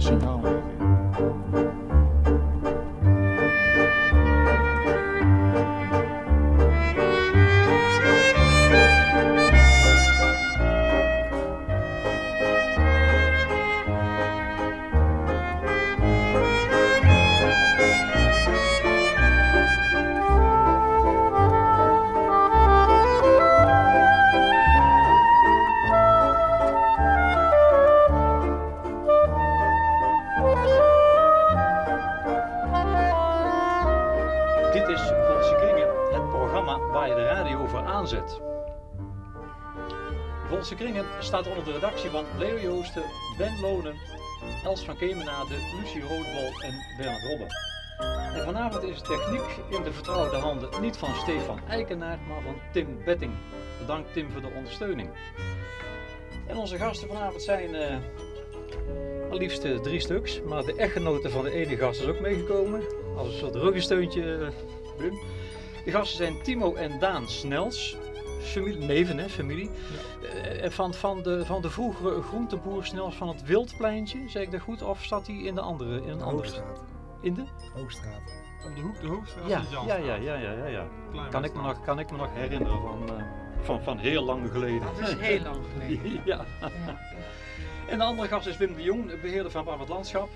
een signaal. Els van Kemenade, Lucie Roodbol en Bernard Robben. En vanavond is de techniek in de vertrouwde handen niet van Stefan Eikenaar, maar van Tim Betting. Bedankt Tim voor de ondersteuning. En onze gasten vanavond zijn eh maar liefst eh, drie stuks, maar de echtgenote van de ene gast is ook meegekomen. Als een soort ruggensteuntje, eh, Wim. De gasten zijn Timo en Daan Snels. Familie, neven, hè, familie. Eh, van, van, de, van de vroegere groenteboer Snels van het Wildpleintje, zeg ik dat goed? Of zat hij in de andere? In een andere Hoogstraat. in de? Hoogstraat. Op de hoek, de hoogstraat Ja, ja, ja, ja, ja, ja, ja. Kan ik me nog, kan ik me nog herinneren van, eh, van, van heel lang geleden. Dat is heel lang geleden. ja. Ja. En de andere gast is Wim de Jong, de beheerder van Brabant Landschap.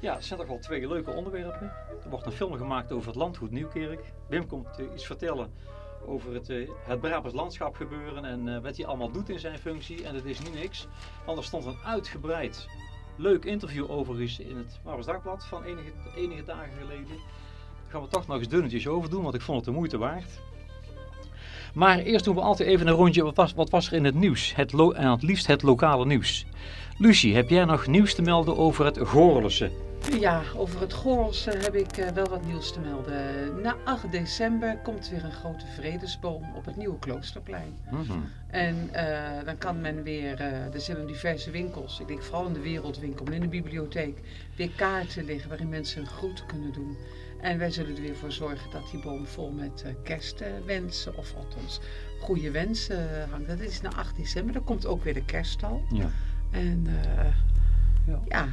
Ja, het zijn toch wel twee leuke onderwerpen. Er wordt een film gemaakt over het landgoed Nieuwkerk. Wim komt eh, iets vertellen over het, eh, het Brabants landschap gebeuren en eh, wat hij allemaal doet in zijn functie. En dat is niet niks, want er stond een uitgebreid leuk interview overigens in het Brabants Dagblad van enige, enige dagen geleden. Daar gaan we toch nog eens dunnetjes over doen, want ik vond het de moeite waard. Maar eerst doen we altijd even een rondje. Wat was, wat was er in het nieuws? Het en het liefst het lokale nieuws. Lucie, heb jij nog nieuws te melden over het Goorlense? Ja, over het Goorlse heb ik eh, wel wat nieuws te melden. Na 8 december komt weer een grote vredesboom op het nieuwe Kloosterplein. Mhm. En eh, dan kan men weer, eh, er zullen diverse winkels, ik denk vooral in de wereldwinkel, maar in de bibliotheek, weer kaarten liggen waarin mensen hun groeten kunnen doen. En wij zullen er weer voor zorgen dat die boom vol met eh, kerstwensen, of althans goede wensen eh, hangt. Dat is na 8 december, dan komt ook weer de kerststal. Ja. En eh, Ja. ja.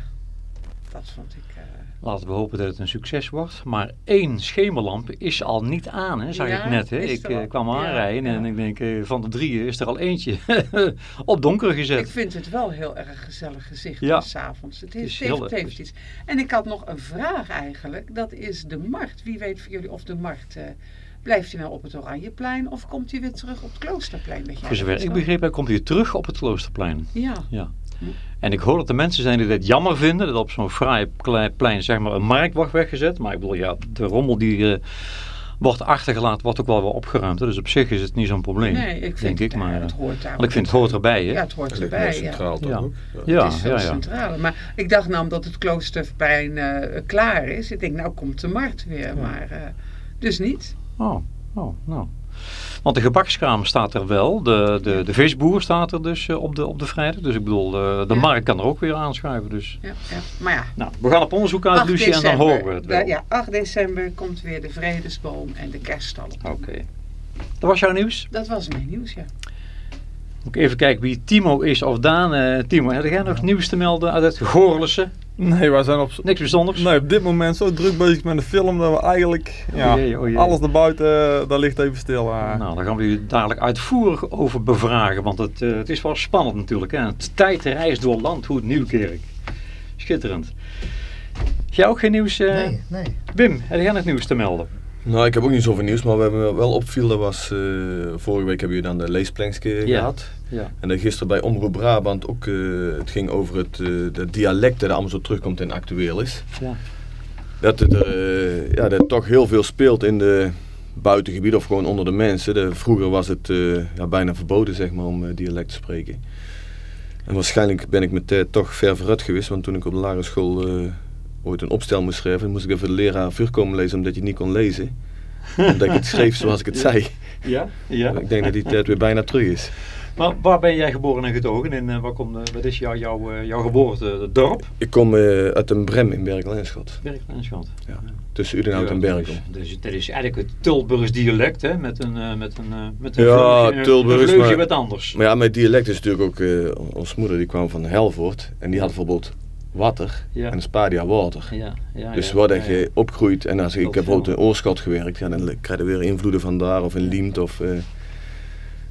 Dat vond ik... eh, Laten we hopen dat het een succes wordt. Maar één schemerlamp is al niet aan, hè, zag Ja, ik net. Hè. Ik eh, kwam Ja, aanrijden en ik denk eh, van de drieën is er al eentje op donker Ik gezet. vind het wel heel erg gezellig gezicht Ja. s'avonds. Het, is heeft, heel heeft, iets. En ik had nog een vraag eigenlijk. Dat is de markt. Wie weet van jullie of de markt... blijft hij nou op het Oranjeplein of komt hij weer terug op het Kloosterplein? Weet jij Voor ik begreep, komt hij terug op het Kloosterplein. Ja. Ja. En ik hoor dat er mensen zijn die dit jammer vinden, dat op zo'n fraai plein zeg maar een markt wordt weggezet. Maar ik bedoel, ja, de rommel die eh, wordt achtergelaten, wordt ook wel weer opgeruimd. Dus op zich is het niet zo'n probleem, Nee, ik vind denk ik. het, Maar, eh, het hoort daar. want ik vind het hoort erbij, hè? Ja, het hoort ligt erbij. Ja. centraal toch Ja. ook? Ja, het is ja, ja. centraal. Maar ik dacht nou dat het Kloosterplein eh, klaar is. Ik denk, nou komt de markt weer. Maar eh, dus niet. Oh, oh, nou. Want de gebakskraam staat er wel, de, de, de visboer staat er dus eh, op, de, op de vrijdag. Dus ik bedoel, eh, de Ja. markt kan er ook weer aanschuiven. Dus. Ja, ja. Maar ja, Nou, we gaan op onderzoek uit, 8 Lucie, en dan horen we het wel. Ja, 8 december komt weer de vredesboom en de kerststal. Oké. Dat was jouw nieuws? Dat was mijn nieuws, ja. Moet ik even kijken wie Timo is of Daan. Eh, Timo, heb jij nog nieuws te melden uit het Goorlense? Nee, wij zijn op, Niks bijzonders? nee, op dit moment zo druk bezig met de film dat we eigenlijk ja, O jee, o jee. alles erbuiten, eh, daar ligt even stil. eh. Nou, daar gaan we u dadelijk uitvoerig over bevragen. Want het, eh, het is wel spannend natuurlijk. Hè? Het tijdreis door landgoed Nieuwkerk. Schitterend. Heb jij ook geen nieuws? Nee, nee. Wim, heb jij nog nieuws te melden? Nou, ik heb ook niet zoveel nieuws, maar we hebben wel opviel, dat was, eh, vorige week hebben we dan de leesplankske Ja. gehad. Ja. En dan gisteren bij Omroep Brabant ook, eh, het ging over het eh, de dialect dat allemaal zo terugkomt en actueel is. Ja. Dat het, eh, ja, dat toch heel veel speelt in de buitengebieden of gewoon onder de mensen. De, vroeger was het eh, ja, bijna verboden zeg maar, om eh, dialect te spreken. En waarschijnlijk ben ik met tijd toch ver vooruit geweest, want toen ik op de lagere school eh, ooit een opstel moest schrijven, moest ik even de leraar vuur komen lezen omdat je het niet kon lezen. omdat ik het schreef zoals ik het zei. Ja? ja. Ik denk dat die tijd weer bijna terug is. Maar waar ben jij geboren en getogen? En eh, waar komt, eh, wat is jouw, jouw, eh, jouw geboorte? Het dorp? Ik kom uit een Brem in Berkel-Enschot. Ja. Tussen Udenhout en Berkel. Dus, dus dat is eigenlijk het Tilburgs dialect, hè? Met een, met een, met een Ja, vleugje- een maar- wat anders. Maar ja, mijn dialect is natuurlijk ook... ons moeder die kwam van Helvoort. En die had bijvoorbeeld water Ja. en spadia water. Ja, ja, Dus waar ja, dat je opgroeit en als ik, heb bijvoorbeeld in Oorschot gewerkt, ja, dan krijg je weer invloeden van daar of in Liemt of... eh,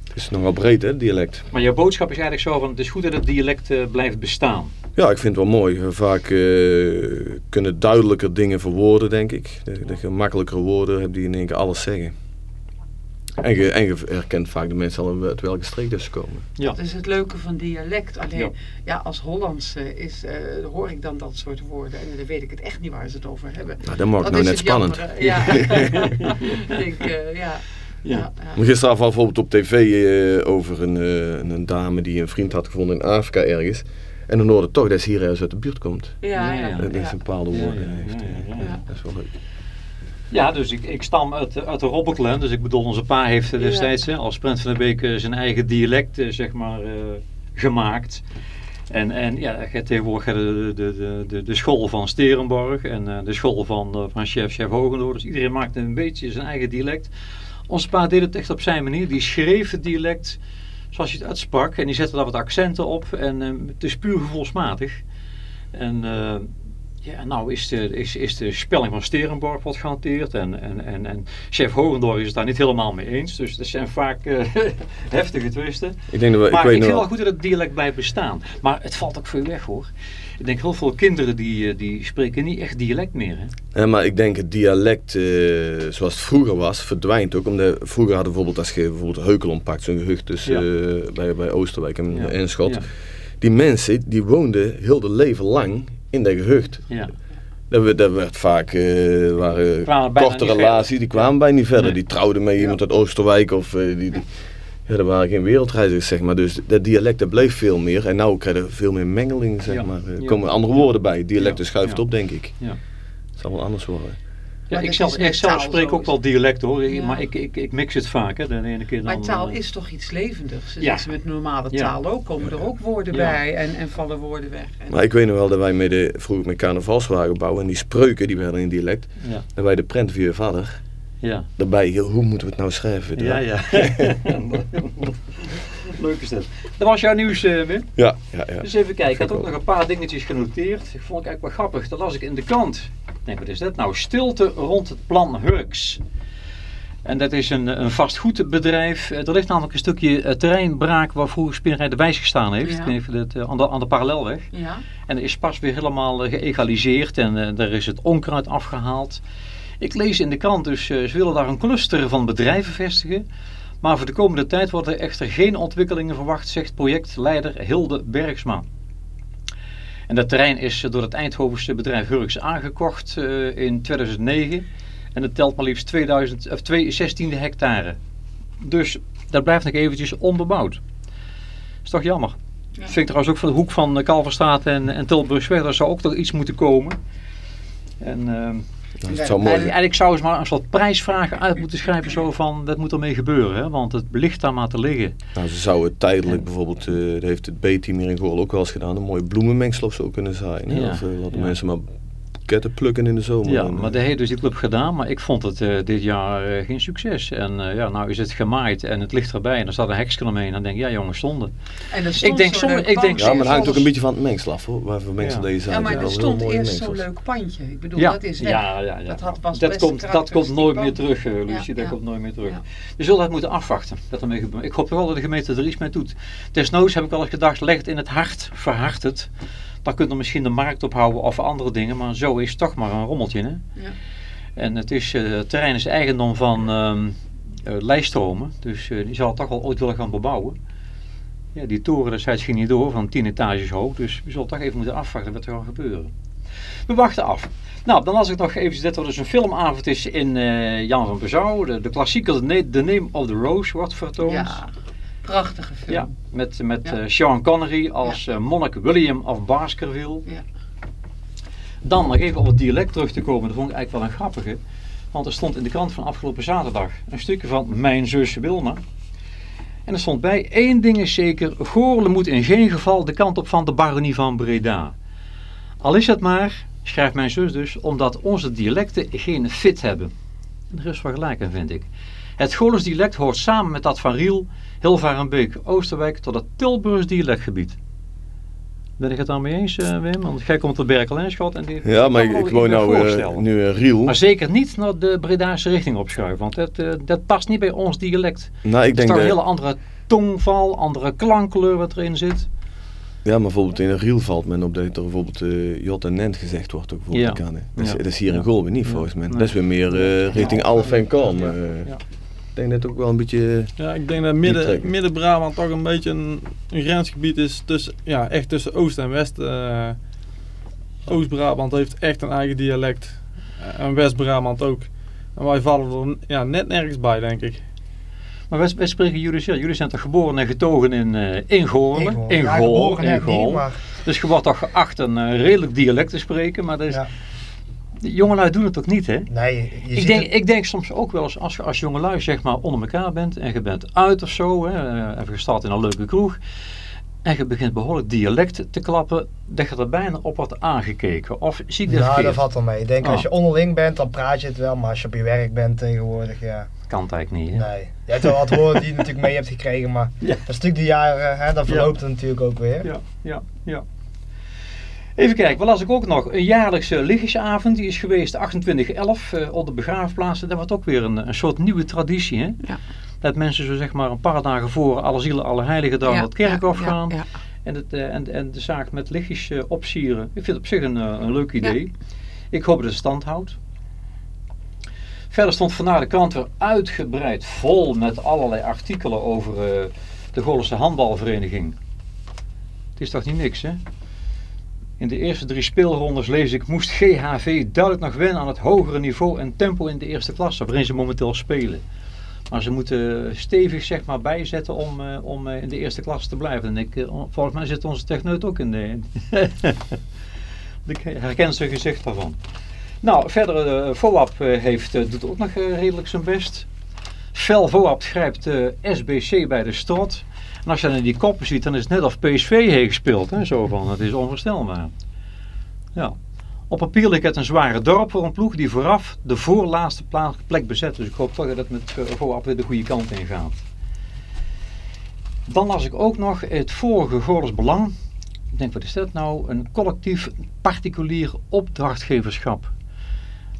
het is nogal breed hè, het dialect. Maar jouw boodschap is eigenlijk zo van, het is goed dat het dialect eh, blijft bestaan. Ja, ik vind het wel mooi. Vaak eh, kunnen duidelijker dingen verwoorden, denk ik. Dat, dat je woorden hebt die in één keer alles zeggen. En je, en je herkent vaak de mensen al uit welke streek ze komen. Ja. Dat is het leuke van dialect. Alleen, Ja. ja, als Hollands eh, is, eh, hoor ik dan dat soort woorden. En dan weet ik het echt niet waar ze het over hebben. Nou, dat maakt Dat nou is net het spannend. jammere. Ja. ik denk, eh, ja. Ja. Gisteravond bijvoorbeeld op tv eh, over een, eh, een dame die een vriend had gevonden in Afrika ergens. En dan hoorde toch dat ze hier ergens uit de buurt komt. Ja, Ja, ja. Dat ja. ze bepaalde woorden ja, heeft. ja, eh. ja, ja. Dat is wel leuk. Ja, dus ik, ik stam uit, uit de Robberklen. Dus ik bedoel, onze pa heeft Ja. destijds hè, als Brent van der Beek eh, zijn eigen dialect eh, zeg maar, eh, gemaakt. En, en ja, tegenwoordig de, de, de, de, de school van Sterenborg en eh, de school van, eh, van chef, chef Hogendoor. Dus iedereen maakte een beetje zijn eigen dialect. Onze pa deed het echt op zijn manier. Die schreef het dialect zoals je het uitsprak. En die zette daar wat accenten op. En het is puur gevoelsmatig. En ja, nou is de, is, is de spelling van Sterenborg wat gehanteerd. En, en, en, en chef Hogendoor is het daar niet helemaal mee eens. Dus dat zijn vaak eh, heftige twisten. Ik denk dat we, ik Maar weet ik vind wel- goed dat het dialect blijft bestaan. Maar het valt ook veel weg hoor. Ik denk heel veel kinderen die, eh, die spreken niet echt dialect meer. Hè? Ja, maar ik denk het dialect eh, zoals het vroeger was, verdwijnt ook. Omdat vroeger hadden bijvoorbeeld, als je bijvoorbeeld Heukelom pakt, zo'n gehucht tussen, eh, bij, bij Oosterwijk en Ja. Enschot. Ja. Die mensen, die woonden heel de leven lang in dat gehucht. Ja. Dat, werd- dat werd vaak, eh waren bijna korte relaties, die kwamen bij niet verder. Nee. Die trouwden met iemand uit Oosterwijk of eh, die, die, ja, er waren geen wereldreizigers, zeg maar. Dus dat dialect dat bleef veel meer. En nu krijg je veel meer mengeling, zeg maar. Er komen andere woorden bij. Dialecten schuift op, denk ik. Ja. Het zal wel anders worden. Ja, ik zelf, ik spreek ook wel dialect hoor, Ja. maar ik, ik, ik mix het vaak. Hè. De ene keer dan, Maar taal eh, is toch iets levendigs. Dus Ja. met normale Ja. taal ook. Komen er ook woorden Ja. bij en, en vallen woorden weg. En, Maar ik weet nog wel dat wij met de, vroeger met carnavalswagen bouwen en die spreuken, die werden in dialect. Ja, Dat wij de prent vader, ja. daarbij, hoe moeten we het nou schrijven? Ja, ja. Leuk is dat. Dat was jouw nieuws, eh Wim. ja, ja. ja. Dus even kijken, ik had ook nog een paar dingetjes genoteerd. Ik vond ik eigenlijk wel grappig. Dat las ik in de krant. Ik denk, wat is dat nou? Stilte rond het plan Hurks. En dat is een, een vastgoedbedrijf. Eh, Er ligt namelijk een stukje eh, terreinbraak waar vroeger Spinnerij de Wijs gestaan heeft. Ja. Je dat, aan, de, aan de parallelweg. ja. En er is pas weer helemaal geëgaliseerd en daar is het onkruid afgehaald. Ik lees in de krant dus, eh, ze willen daar een cluster van bedrijven vestigen. Maar voor de komende tijd worden er echter geen ontwikkelingen verwacht, zegt projectleider Hilde Bergsma. En dat terrein is door het Eindhovense bedrijf Hurks aangekocht eh, in 2009. En het telt maar liefst 2000, of 2 16e hectare. Dus dat blijft nog eventjes onbebouwd. Is toch jammer. Ja. Vind ik trouwens ook van de hoek van eh, Kalverstraat en, en Tilburgsweg, daar zou ook nog iets moeten komen. En ehm, Dat is mooi. eigenlijk zou ze maar een soort prijsvragen uit moeten schrijven zo van, dat moet ermee gebeuren, hè? want het ligt daar maar te liggen. Nou, ze zouden tijdelijk En- bijvoorbeeld, eh, dat heeft het B-team hier in Goorl ook wel eens gedaan, een mooie bloemenmengsel of zo kunnen zaaien. hè? Ja, Of eh, laten ja. mensen maar boeketten plukken in de zomer. Ja, maar dat heeft dus die club gedaan, maar ik vond het eh, dit jaar eh, geen succes. En eh, ja, nou is het gemaaid en het ligt erbij en er staat een heksken omheen. En dan denk ik, ja jongens, zonde. En stond Ik denk sommige- ik denk pand ja, maar het hangt ook een beetje van het mengsel af hoor. Waarvoor mengsel Ja. deze zijn. Ja, maar er stond eerst zo'n leuk pandje. Ik bedoel, ja, dat is weg. ja, ja, ja. Dat had- was dat, komt, dat komt nooit meer terug, Lucie. Ja, dat ja. komt nooit meer terug. Ja. We zullen dat moeten afwachten. Dat ermee gebeurt. Ik hoop toch wel dat de gemeente er iets mee doet. Desnoods heb ik wel eens gedacht, leg het in het hart, verhard het. Dan kunt er misschien de markt ophouden of andere dingen. Maar zo is het toch maar een rommeltje. Hè? Ja. En het, is, eh, het terrein is eigendom van ehm eh, Lijstromen. Dus eh, die zal het toch wel ooit willen gaan bebouwen. Ja, die toren destijds ging niet door, van 10 etages hoog. Dus we zullen toch even moeten afwachten wat er gaat gebeuren. We wachten af. Nou, dan las ik nog even dat er dus een filmavond is in Jan van Bezouw. De, de klassieker The Name of the Rose wordt vertoond. Ja, prachtige film. Ja, met, met Ja. eh, Sean Connery als eh, monnik William of Baskerville. Ja. Dan nog even op het dialect terug te komen, dat vond ik eigenlijk wel een grappige. Want er stond in de krant van afgelopen zaterdag een stukje van Mijn zus Wilma. En er stond bij, één ding is zeker, Goorle moet in geen geval de kant op van de baronie van Breda. Al is het maar, schrijft mijn zus dus, omdat onze dialecten geen fit hebben. En er is wel gelijk vind ik. Het Goorles dialect hoort samen met dat van Riel, Hilvarenbeek, Oosterwijk tot het Tilburgs dialectgebied. Ben ik het daarmee eens, eh, Wim? Want jij komt uit Berkel-Enschot en die... Ja, maar kan ik, woon nou voorstellen. nu in Riel. Maar zeker niet naar de Bredaanse richting opschuiven, want dat, eh, dat past niet bij ons dialect. Nou, ik is denk toch een dat, hele andere tongval, andere klankkleur wat erin zit. ja, maar bijvoorbeeld in Riel valt men op dat er bijvoorbeeld eh, Jot en Nent gezegd wordt ook Ja. kanen. Dat, is- Ja. dat is hier in Golben niet volgens mij. Nee. Best weer meer richting Alf en Kalm. Eh. Ik denk dat het ook wel een beetje... Ja, ik denk dat midden. Midden-Brabant toch een beetje een, een grensgebied is tussen, ja, echt tussen Oost en West. eh. Oost-Brabant heeft echt een eigen dialect. Eh, en West-Brabant ook. En wij vallen er ja, net nergens bij, denk ik. Maar wij, wij spreken jullie zelf. Jullie zijn toch geboren en getogen in, eh in Goorlen? In Goorlen, geboren in Goorlen. Dus je wordt toch geacht een eh, redelijk dialect te spreken, maar dat is, ja. De jongelui doen het ook niet, hè? nee, je Ik ziet denk, het- ik denk soms ook wel eens, als je als jongelui zeg maar onder elkaar bent en je bent uit of zo, hè, eh, even gestart in een leuke kroeg, en je begint behoorlijk dialect te klappen, dat je er bijna op wordt aangekeken. Of zie ik dat nou, dat valt wel mee. Ik denk, als Oh. je onderling bent, dan praat je het wel. Maar als je op je werk bent tegenwoordig, ja, Kan het eigenlijk niet, hè? nee. Je hebt wel wat woorden die je natuurlijk mee hebt gekregen, maar Ja. dat is natuurlijk de jaren, hè, dan verloopt het natuurlijk ook weer. Ja, ja, ja. Even kijken, wat las ik ook nog? Een jaarlijkse lichtjesavond, die is geweest 28-11 eh, op de begraafplaatsen. Dat wordt ook weer een, een soort nieuwe traditie, hè? Ja. Dat mensen zo zeg maar een paar dagen voor alle zielen, alle heiligen dan Ja, naar het kerkhof ja, gaan. ja. En, het, eh, en, en de zaak met lichtjes eh, opsieren. Ik vind het op zich een, een leuk idee. Ik hoop dat het stand houdt. Verder stond vandaag de krant weer uitgebreid vol met allerlei artikelen over de Goorlense handbalvereniging. Het is toch niet niks, hè? In de eerste drie speelrondes lees ik, moest GHV duidelijk nog wennen aan het hogere niveau en tempo in de eerste klasse, waarin ze momenteel spelen. Maar ze moeten stevig zeg maar bijzetten om, eh, om eh, in de eerste klasse te blijven. En ik, eh, volgens mij zit onze techneut ook in de... ik herken zijn gezicht daarvan. Nou, verder, uh, heeft, doet ook nog redelijk zijn best. Fel VOAP grijpt SBC bij de strot. En als je dan in die koppen ziet, dan is het net of PSV heeft gespeeld. Hè? Zo van, het is onvoorstelbaar. Ja. Op papier lijkt het een zware dorp voor een ploeg die vooraf de voorlaatste plek bezet. Dus ik hoop toch dat het met eh, VOAP weer de goede kant in gaat. Dan las ik ook nog het vorige Belang. Ik denk, wat is dat nou? Een collectief particulier opdrachtgeverschap.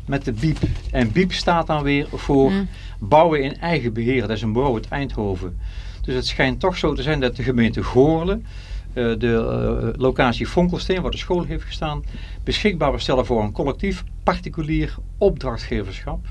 Met de BIEB. En BIEB staat dan weer voor Mm. bouwen in eigen beheer. Dat is een bureau uit Eindhoven. Dus het schijnt toch zo te zijn dat de gemeente Goorlen eh, de eh, locatie Fonkelsteen, waar de school heeft gestaan, beschikbaar wil stellen voor een collectief particulier opdrachtgeverschap.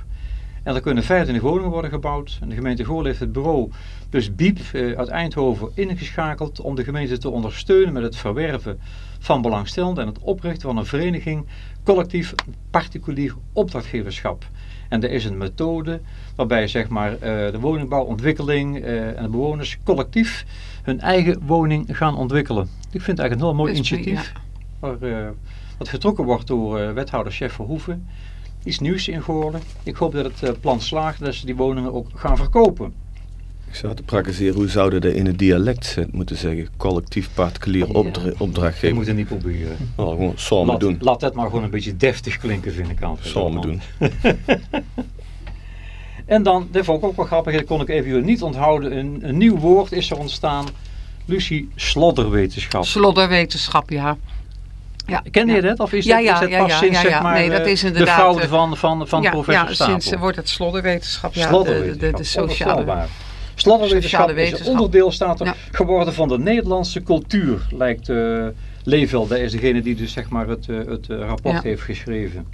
En er kunnen 25 woningen worden gebouwd. En de gemeente Goorlen heeft het bureau, dus BIEB eh, uit Eindhoven, ingeschakeld om de gemeente te ondersteunen met het verwerven van belangstellenden en het oprichten van een vereniging collectief particulier opdrachtgeverschap. En er is een methode waarbij zeg maar, eh, de woningbouwontwikkeling eh, en de bewoners collectief hun eigen woning gaan ontwikkelen. Ik vind het eigenlijk een heel mooi initiatief. Waar, eh, wat getrokken wordt door wethouder Chef Verhoeven. Iets nieuws in Goorlen. Ik hoop dat het plan slaagt dat ze die woningen ook gaan verkopen. Ik zou te praktiseren, hoe zouden dat in het dialect zet- moeten zeggen? Collectief particulier Ja. opdra opdrachtgever. moet het niet proberen. Oh, gewoon samen laat, doen. laat dat maar gewoon een beetje deftig klinken vind ik altijd. Samen doen. En dan, dit vond ik ook wel grappig, dat kon ik even jullie niet onthouden. Een, een nieuw woord is er ontstaan. Lucie, slodderwetenschap. Slodderwetenschap, ja. ja. Kende je ja. dat? Of is Ja, dat, ja, is dat ja, pas ja, sinds ja, zeg ja. maar, Nee, dat eh, is de inderdaad, fraude eh, van, van, van ja, professor ja, Stapel? sinds eh, wordt het slodderwetenschap, ja, de, Slodderwetenschap, de, de, de sociale... sociale is onderdeel staat er Ja. geworden van de Nederlandse cultuur, lijkt uh, Level. Dat is degene die dus zeg maar het, uh, het uh, rapport Ja. heeft geschreven.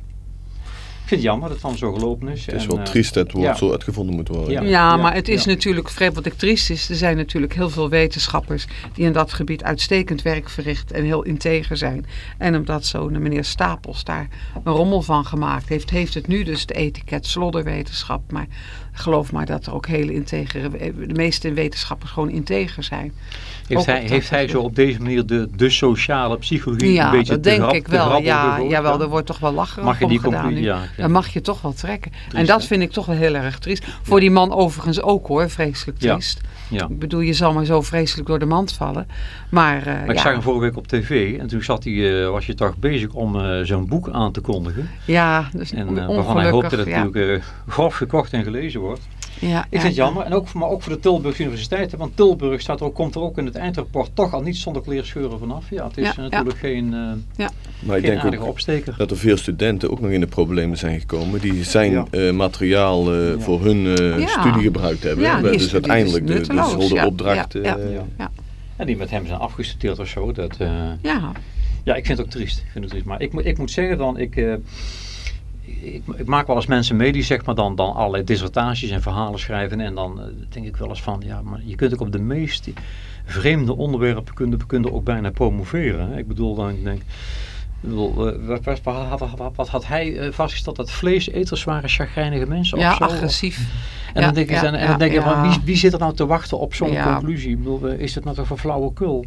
Ik vind het jammer dat het dan zo gelopen is. Het is En, wel eh, triest dat het woord ja. zo uitgevonden moet worden. Ja. Maar het is ja. natuurlijk vreemd wat ik triest is. Er zijn natuurlijk heel veel wetenschappers die in dat gebied uitstekend werk verrichten en heel integer zijn. En omdat zo'n meneer Stapels daar een rommel van gemaakt heeft, heeft het nu dus de etiket slodderwetenschap. Maar geloof maar dat er ook hele integere, de meeste wetenschappers gewoon integer zijn. Heeft Ook hij, heeft hij zo op deze manier de, de sociale psychologie Ja, een beetje dat denk grap- ik wel. grappig Ja, jawel, er wordt toch wel lacherig Mag je die gedaan nu. Ja, Dat mag je toch wel trekken. en dat hè? vind ik toch wel heel erg triest. Voor die man overigens ook hoor, vreselijk Ja. triest. Ja. Ik bedoel, je zal maar zo vreselijk door de mand vallen. Maar, eh, Maar ik ja, zag hem vorige week op tv en toen zat hij, eh, was je toch bezig om eh, zo'n boek aan te kondigen. ja, dus En waarvan hij hoopte dat het ja. natuurlijk grof gekocht en gelezen wordt. Ja, Ik vind het jammer. En ook, maar ook voor de Tilburgse Universiteit. Want Tilburg staat er ook, komt er ook in het eindrapport toch al niet zonder kleerscheuren vanaf. Ja, het is Ja, ja. natuurlijk geen, eh Maar ik denk aardige ook opsteker. dat er veel studenten ook nog in de problemen zijn gekomen. Die zijn Ja. eh, materiaal eh, Ja. voor hun eh, Ja. studie gebruikt hebben. Ja, die dus uiteindelijk is de, de hele ja. opdracht. Ja, eh, ja. Ja. En die met hem zijn afgestudeerd of zo. Dat, eh, Ja, Ja, ik vind het ook triest. Ik vind het triest. Maar ik, moet- ik moet zeggen dan, ik, eh, ik, ik maak wel eens mensen mee die zeg maar dan, dan allerlei dissertaties en verhalen schrijven. En dan eh, denk ik wel eens van, ja, maar je kunt ook op de meest vreemde onderwerpen kunnen, kunnen ook bijna promoveren. hè. Ik bedoel, dan ik denk, ik bedoel, eh, wat, wat, wat, had hij eh, vastgesteld? Dat vleeseters waren chagrijnige mensen ja of zo? agressief. En Ja, dan denk ik, ja, en dan denk ik wie, wie zit er nou te wachten op zo'n conclusie? Ik bedoel, is het nou toch voor flauwekul?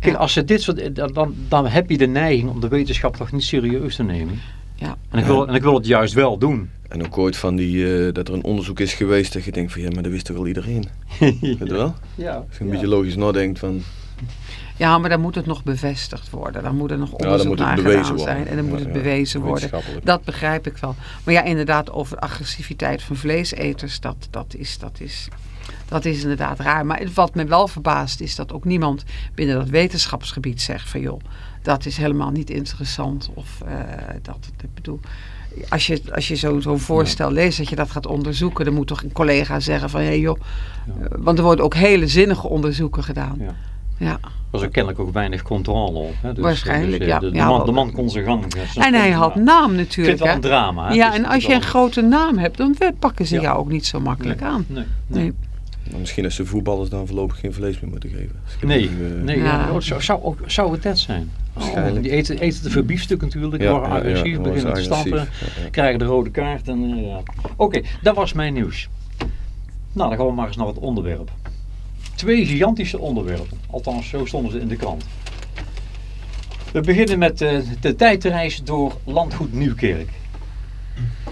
Kijk, als ze dit soort, dan, dan, dan heb je de neiging om de wetenschap toch niet serieus te nemen. Ja. En ik wil, en ik wil het juist wel doen. En ook ooit van die, eh, dat er een onderzoek is geweest dat je denkt van ja, maar dat wist toch wel iedereen. Weet je wel? Ja. Als je een beetje logisch nadenkt van ja, maar dan moet het nog bevestigd worden. Dan moet er nog ja, dan onderzoek moet het naar bewezen gedaan worden. zijn. En dan moet Ja, het ja, bewezen worden. Dat begrijp ik wel. Maar ja, inderdaad, over agressiviteit van vleeseters, dat, dat, is, dat, is, dat is inderdaad raar. Maar wat me wel verbaast is dat ook niemand binnen dat wetenschapsgebied zegt van joh, dat is helemaal niet interessant. Of eh, dat, ik bedoel, als je, als je zo- zo'n voorstel leest dat je dat gaat onderzoeken, dan moet toch een collega zeggen van hé hey joh, Ja. eh, want er worden ook hele zinnige onderzoeken gedaan. Ja. Ja. Was er kennelijk ook weinig controle op. Hè? Dus, Waarschijnlijk, dus, eh, ja. De, de man, wel- de man kon zijn gang. En hij had naam Ik vind natuurlijk. het wel hè. een drama. hè. Ja, is en als je een grote naam hebt, dan pakken ze jou ook niet zo wel- makkelijk nee, aan. Nee, nee. Nee. Maar misschien als de voetballers dan voorlopig geen vlees meer moeten geven. Nee, nu, eh, nee Ja. ja. zou, zou, ook- zou het dat zijn? Waarschijnlijk. Oh, die eten, eten te veel biefstuk natuurlijk, ja, worden agressief, beginnen ze te ja. krijgen de rode kaart. en eh, ja. Oké, dat was mijn nieuws. Nou, dan gaan we maar eens naar het onderwerp. Twee gigantische onderwerpen, althans zo stonden ze in de krant. We beginnen met eh, de tijdreis door landgoed Nieuwkerk.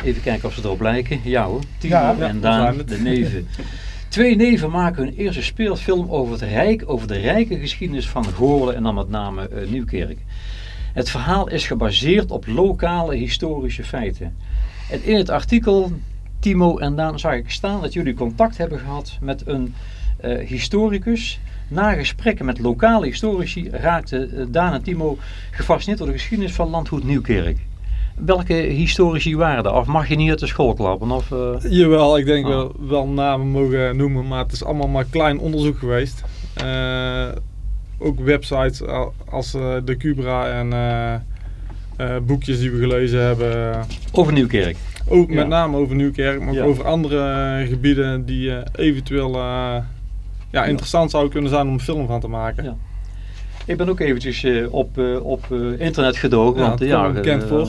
Even kijken of ze erop lijken. Ja hoor, Timo Ja, ja, en Daan, de neven. Twee neven maken hun eerste speelfilm over, het rijk, over de rijke geschiedenis van Goorlen en dan met name eh, Nieuwkerk. Het verhaal is gebaseerd op lokale historische feiten. En in het artikel, Timo en Daan, zag ik staan dat jullie contact hebben gehad met een eh, historicus. Na gesprekken met lokale historici raakten eh, Daan en Timo gefascineerd door de geschiedenis van landgoed Nieuwkerk. Welke historici waren dat? Of mag je niet uit de school klappen? Of, eh, Jawel, ik denk Ah. wel, wel namen mogen noemen, maar het is allemaal maar klein onderzoek geweest. Eh, ook websites als eh, de Cubra en boekjes die we gelezen hebben. over Nieuwkerk. Ook Ja. met name over Nieuwkerk, maar ook Ja. over andere gebieden die eventueel ja, interessant zouden kunnen zijn om een film van te maken. Ik ben ook eventjes eh, op, eh, op eh, internet gedoken. Ja, want het ja, komt bekend voor.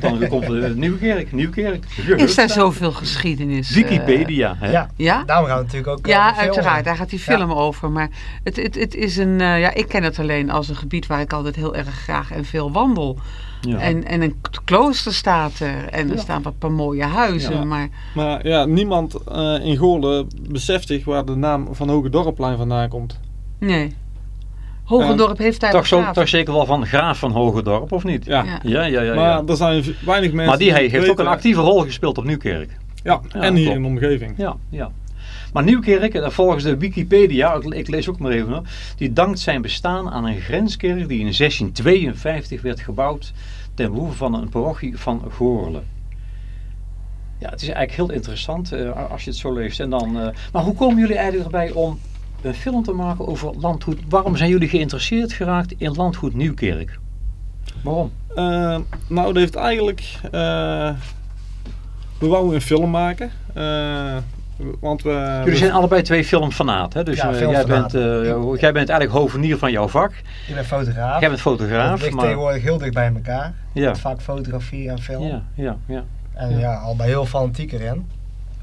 dan komt er Nieuwkerk, Nieuwkerk. Is daar zoveel geschiedenis? eh, Wikipedia. Hè? Ja, ja? daarom gaan we natuurlijk ook. Ja, filmen. uiteraard. Daar gaat die Ja. film over. Maar het, het, het is een. eh, ja, ik ken het alleen als een gebied waar ik altijd heel erg graag en veel wandel. Ja. En, en een klooster staat er. En er Ja. staan wat paar mooie huizen. Ja. Maar Maar ja, niemand eh, in Goorlen beseft zich waar de naam van Hoge Dorpplein vandaan komt. nee. Hogendorp heeft daar toch, zo, toch zeker wel van Graaf van Hogendorp, of niet? Ja. Ja. Ja, ja, ja. Maar ja. er zijn weinig mensen. Maar die heeft ook een actieve rol gespeeld op Nieuwkerk. Ja, Ja, en hier klopt. in de omgeving. Ja, ja. Maar Nieuwkerk, eh, volgens de Wikipedia, ik, lees ook maar even, hoor, die dankt zijn bestaan aan een grenskerk die in 1652 werd gebouwd ten behoeve van een parochie van Goorlen. Ja, het is eigenlijk heel interessant eh, als je het zo leest. En dan, eh, maar hoe komen jullie eigenlijk erbij om een film te maken over landgoed? Waarom zijn jullie geïnteresseerd geraakt in landgoed Nieuwkerk? Waarom? Eh, nou, dat heeft eigenlijk. eh, we wouden een film maken. eh, want we. Jullie zijn allebei twee filmfanaten, hè? Dus Ja, eh, jij, bent, filmfanaten. eh, jij bent eigenlijk hovenier van jouw vak. Ik ben fotograaf. Jij bent fotograaf. ligt Maar, tegenwoordig heel dicht bij elkaar. ja, Vaak fotografie en film. ja, ja, ja. En Ja. ja. al bij heel fanatiek erin.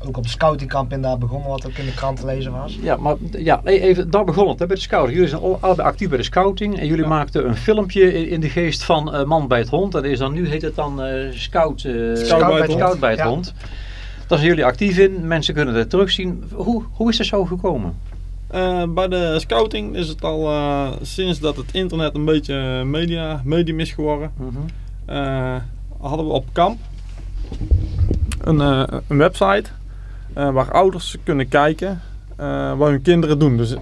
Ook op scoutingkamp inderdaad begonnen, wat ook in de krant te lezen was. Ja, maar ja, e- even, daar begon het hè, bij de scouting. Jullie zijn al- allebei actief bij de scouting en jullie Ja. maakten een filmpje in, in de geest van eh, Man bij het Hond. Dat is dan, nu heet het dan eh, Scout, eh, Scout bij het Hond. Scout bij het Ja. Hond. Daar zijn jullie actief in, mensen kunnen het terugzien. Hoe, hoe is dat zo gekomen? Eh, bij de scouting is het al sinds dat het internet een beetje media, medium is geworden. Mhm. eh, hadden we op kamp een, eh, een website. Eh, waar ouders kunnen kijken eh, wat hun kinderen doen. Dus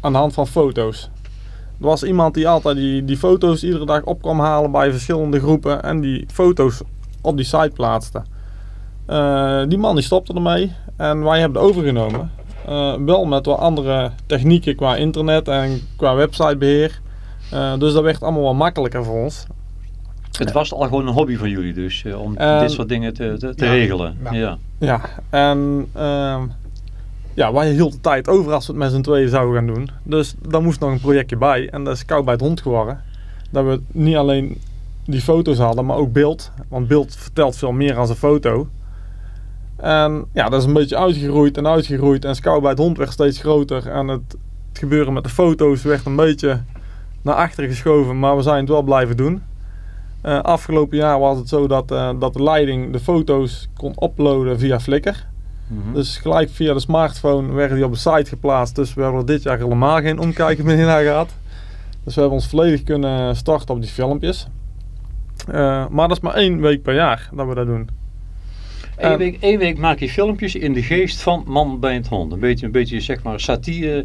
aan de hand van foto's. Er was iemand die altijd die, die foto's iedere dag op kwam halen bij verschillende groepen en die foto's op die site plaatste. Eh, die man die stopte ermee en wij hebben het overgenomen. Wel met wat andere technieken qua internet en qua websitebeheer. Eh, dus dat werd allemaal wat makkelijker voor ons. Het was al gewoon een hobby van jullie dus, eh, om En- dit soort dingen te, te, te Ja. regelen. Ja. Ja. En ehm, ja, wij hielden de tijd over als we het met z'n tweeën zouden gaan doen. Dus daar moest nog een projectje bij. En dat is koud bij het hond geworden. Dat we niet alleen die foto's hadden, maar ook beeld. Want beeld vertelt veel meer dan een foto. En ja, dat is een beetje uitgegroeid en uitgegroeid. En Scout bij het hond werd steeds groter. En het, het gebeuren met de foto's werd een beetje naar achteren geschoven. Maar we zijn het wel blijven doen. Eh, afgelopen jaar was het zo dat, eh, dat de leiding de foto's kon uploaden via Flickr. Mhm. Dus gelijk via de smartphone werden die op de site geplaatst. Dus we hebben er dit jaar helemaal geen omkijken meer naar gehad. Dus we hebben ons volledig kunnen starten op die filmpjes. Eh, maar dat is maar één week per jaar dat we dat doen. Eén, En- week, één week maak je filmpjes in de geest van Man bij het Hond. Een beetje, een beetje zeg maar satire.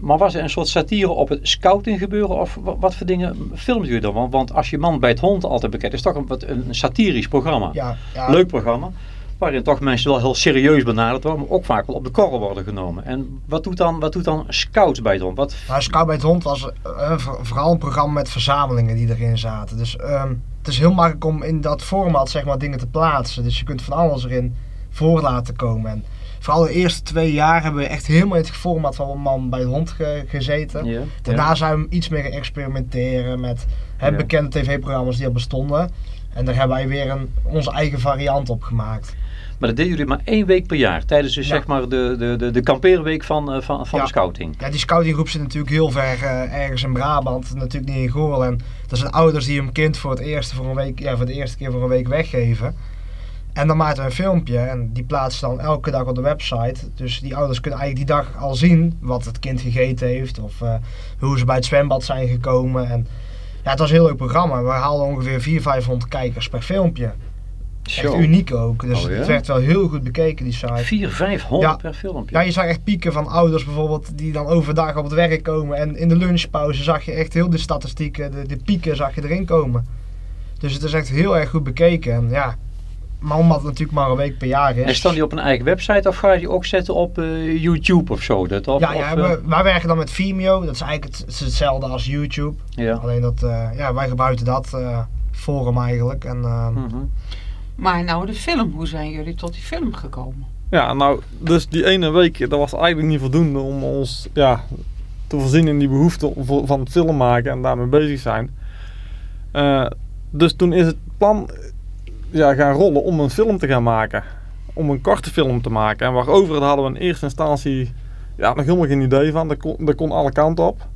Maar was er een soort satire op het scouting gebeuren? Of wat, voor dingen filmde je dan? Want, als je Man bij het Hond altijd bekijkt, is toch een, wat, een satirisch programma. Ja, ja, Leuk programma. Waarin toch mensen wel heel serieus benaderd worden, maar ook vaak wel op de korrel worden genomen. En wat doet dan, wat doet dan Scouts bij het Hond? Wat, Nou, Scout bij het Hond was eh, voor- vooral een programma met verzamelingen die erin zaten. Dus ehm, het is heel makkelijk om in dat format zeg maar, dingen te plaatsen. Dus je kunt van alles erin voor laten komen. En vooral de eerste twee jaar hebben we echt helemaal in het format van een man bij het hond ge- gezeten. Daarna zijn we iets meer gaan experimenteren met hè, bekende tv-programma's die al bestonden. En daar hebben wij weer een, onze eigen variant op gemaakt. Maar dat deden jullie maar één week per jaar. Tijdens dus, Ja. zeg maar de, de, de, de kampeerweek van, eh, van, van Ja. de scouting. Ja, die scoutinggroep zit natuurlijk heel ver eh, ergens in Brabant, natuurlijk niet in Goorl. En dat zijn ouders die hun kind voor het eerste voor een week, ja, voor de eerste keer voor een week weggeven. En dan maken we een filmpje en die plaatsen dan elke dag op de website. Dus die ouders kunnen eigenlijk die dag al zien wat het kind gegeten heeft of eh, hoe ze bij het zwembad zijn gekomen. En ja, het was een heel leuk programma. We haalden ongeveer 400, 500 kijkers per filmpje. Echt Zo. uniek ook. Dus Oh, ja? het werd wel heel goed bekeken, die site. 400, 500 Ja. per filmpje. Ja, je zag echt pieken van ouders bijvoorbeeld die dan overdag op het werk komen. En in de lunchpauze zag je echt heel de statistieken, de, de pieken zag je erin komen. Dus het is echt heel erg goed bekeken. En ja, maar omdat het natuurlijk maar een week per jaar is. En staan die op een eigen website of ga je die ook zetten op eh, YouTube of zo? Dat, of, ja, ja eh, we, wij werken dan met Vimeo. Dat is eigenlijk het, het is hetzelfde als YouTube. ja. Alleen dat, eh, ja, wij gebruiken dat eh, forum eigenlijk. En, eh, Mhm. Maar nou, de film, hoe zijn jullie tot die film gekomen? Ja, nou, dus die ene week, dat was eigenlijk niet voldoende om ons ja, te voorzien in die behoefte van het film maken en daarmee bezig zijn. Eh, dus toen is het plan ja, gaan rollen om een film te gaan maken. Om een korte film te maken. En waarover dat hadden we in eerste instantie ja, nog helemaal geen idee van. Dat kon, dat kon alle kanten op.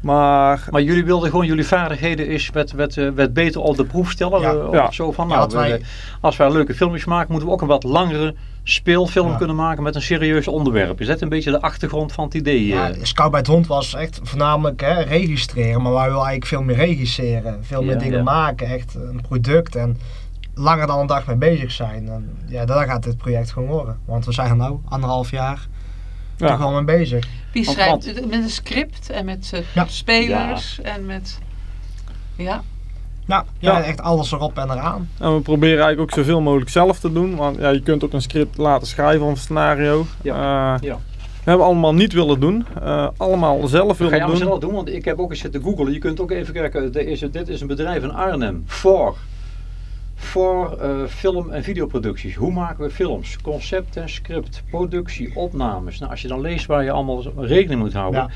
Maar Maar jullie wilden gewoon jullie vaardigheden eens wat, wat, eh, wat beter op de proef stellen? Ja. eh, of Ja. zo van, Ja, nou, dat wij- als wij leuke filmpjes maken, moeten we ook een wat langere speelfilm Ja. kunnen maken met een serieus onderwerp. Is dat een beetje de achtergrond van het idee? ja, eh? Scout bij het Hond was echt voornamelijk hè, registreren. Maar wij willen eigenlijk veel meer regisseren. Veel meer Ja, dingen ja. maken. Echt een product. En langer dan een dag mee bezig zijn. En ja, daar gaat dit project gewoon worden. Want we zijn er nou anderhalf jaar toch ja, wel mee bezig. Wie schrijft want- met een script en met eh, Ja. spelers en met... Ja, Ja, ja, echt alles erop en eraan. en we proberen eigenlijk ook zoveel mogelijk zelf te doen. Want ja, je kunt ook een script laten schrijven of een scenario. Ja. Eh, Ja. We hebben allemaal niet willen doen. eh, allemaal zelf ga willen je allemaal doen. zelf doen, want ik heb ook eens zitten googlen. Je kunt ook even kijken, dit is, dit is een bedrijf in Arnhem. Voor. Voor eh, film- en videoproducties. Hoe maken we films? Concept en script, productie, opnames. Nou, als je dan leest waar je allemaal rekening moet houden, Ja.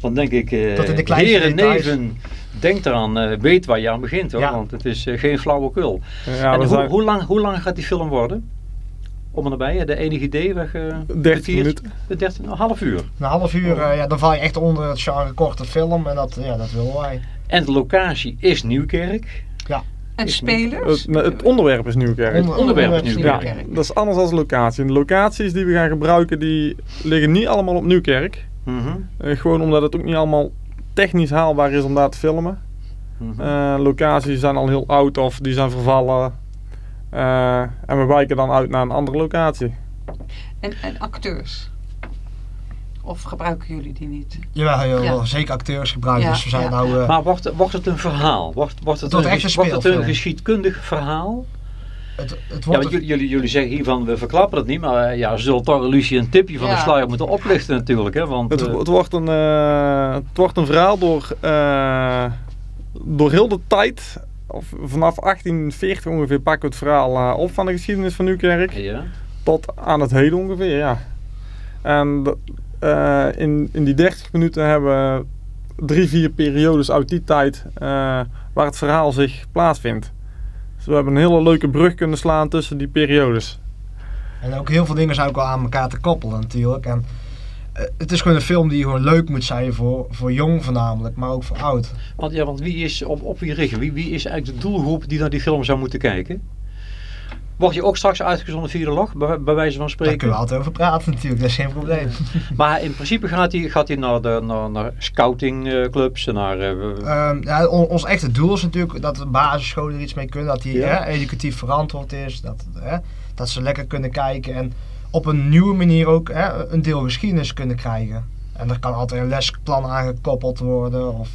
dan denk ik, eh Tot in de kleinste heren, details. neven, denk eraan, eh, weet waar je aan begint hoor, Ja. want het is eh, geen flauwekul. Ja, en hoe, zijn hoe, lang, hoe lang gaat die film worden? Om en nabij, de enige idee weg. eh, 13 kwartier? minuten. 13, een half uur. Na een half uur, eh, ja, dan val je echt onder het genre korte film. En dat, ja, dat willen wij. En de locatie is Nieuwkerk. En Is spelers. Het, het onderwerp is Nieuwkerk. Onder- onderwerp is onderwerp Ja, Nieuwkerk. dat is anders dan locatie. En de locaties die we gaan gebruiken, die liggen niet allemaal op Nieuwkerk. Mhm. Eh, gewoon omdat het ook niet allemaal technisch haalbaar is om daar te filmen. Mhm. Eh, locaties zijn al heel oud of die zijn vervallen. Eh, en we wijken dan uit naar een andere locatie. En, en acteurs? Of gebruiken jullie die niet? Jawel, jawel, Ja. zeker acteurs gebruiken. Ja, dus we zijn ja, nou... eh, Maar wordt, wordt het een verhaal? Wordt, wordt, het, Het wordt een, echt ges- een wordt het een geschiedkundig verhaal? het, het Ja, wordt want jullie, jullie, jullie zeggen hiervan, we verklappen het niet, maar eh, ja, ze zullen toch Lucie een tipje van Ja. de sluier moeten oplichten natuurlijk. Hè, want, Het, eh, het, wordt een, eh, het wordt een verhaal door, eh, door heel de tijd, of vanaf 1840 ongeveer, pakken we het verhaal op van de geschiedenis van Nieuwkerk. ja. Tot aan het heden ongeveer, ja. En eh, in, in die 30 minuten hebben we drie, vier periodes uit die tijd eh, waar het verhaal zich plaatsvindt. Dus we hebben een hele leuke brug kunnen slaan tussen die periodes. En ook heel veel dingen zijn ook wel aan elkaar te koppelen natuurlijk. En eh, het is gewoon een film die gewoon leuk moet zijn voor, voor jong voornamelijk, maar ook voor oud. Want, ja, want wie is op, op wie richten? Wie, wie is eigenlijk de doelgroep die naar die film zou moeten kijken? Word je ook straks uitgezonden via de log, bij, bij wijze van Daar kunnen spreken? we altijd over praten natuurlijk, dat is geen probleem. Maar in principe gaat hij, gaat hij naar, de, naar, naar scoutingclubs, naar... eh, Ehm, ja, on- ons echte doel is natuurlijk dat de basisscholen er iets mee kunnen, dat die Ja. hè, educatief verantwoord is, dat, hè, dat ze lekker kunnen kijken en op een nieuwe manier ook hè, een deel geschiedenis kunnen krijgen. En er kan altijd een lesplan aangekoppeld worden, of,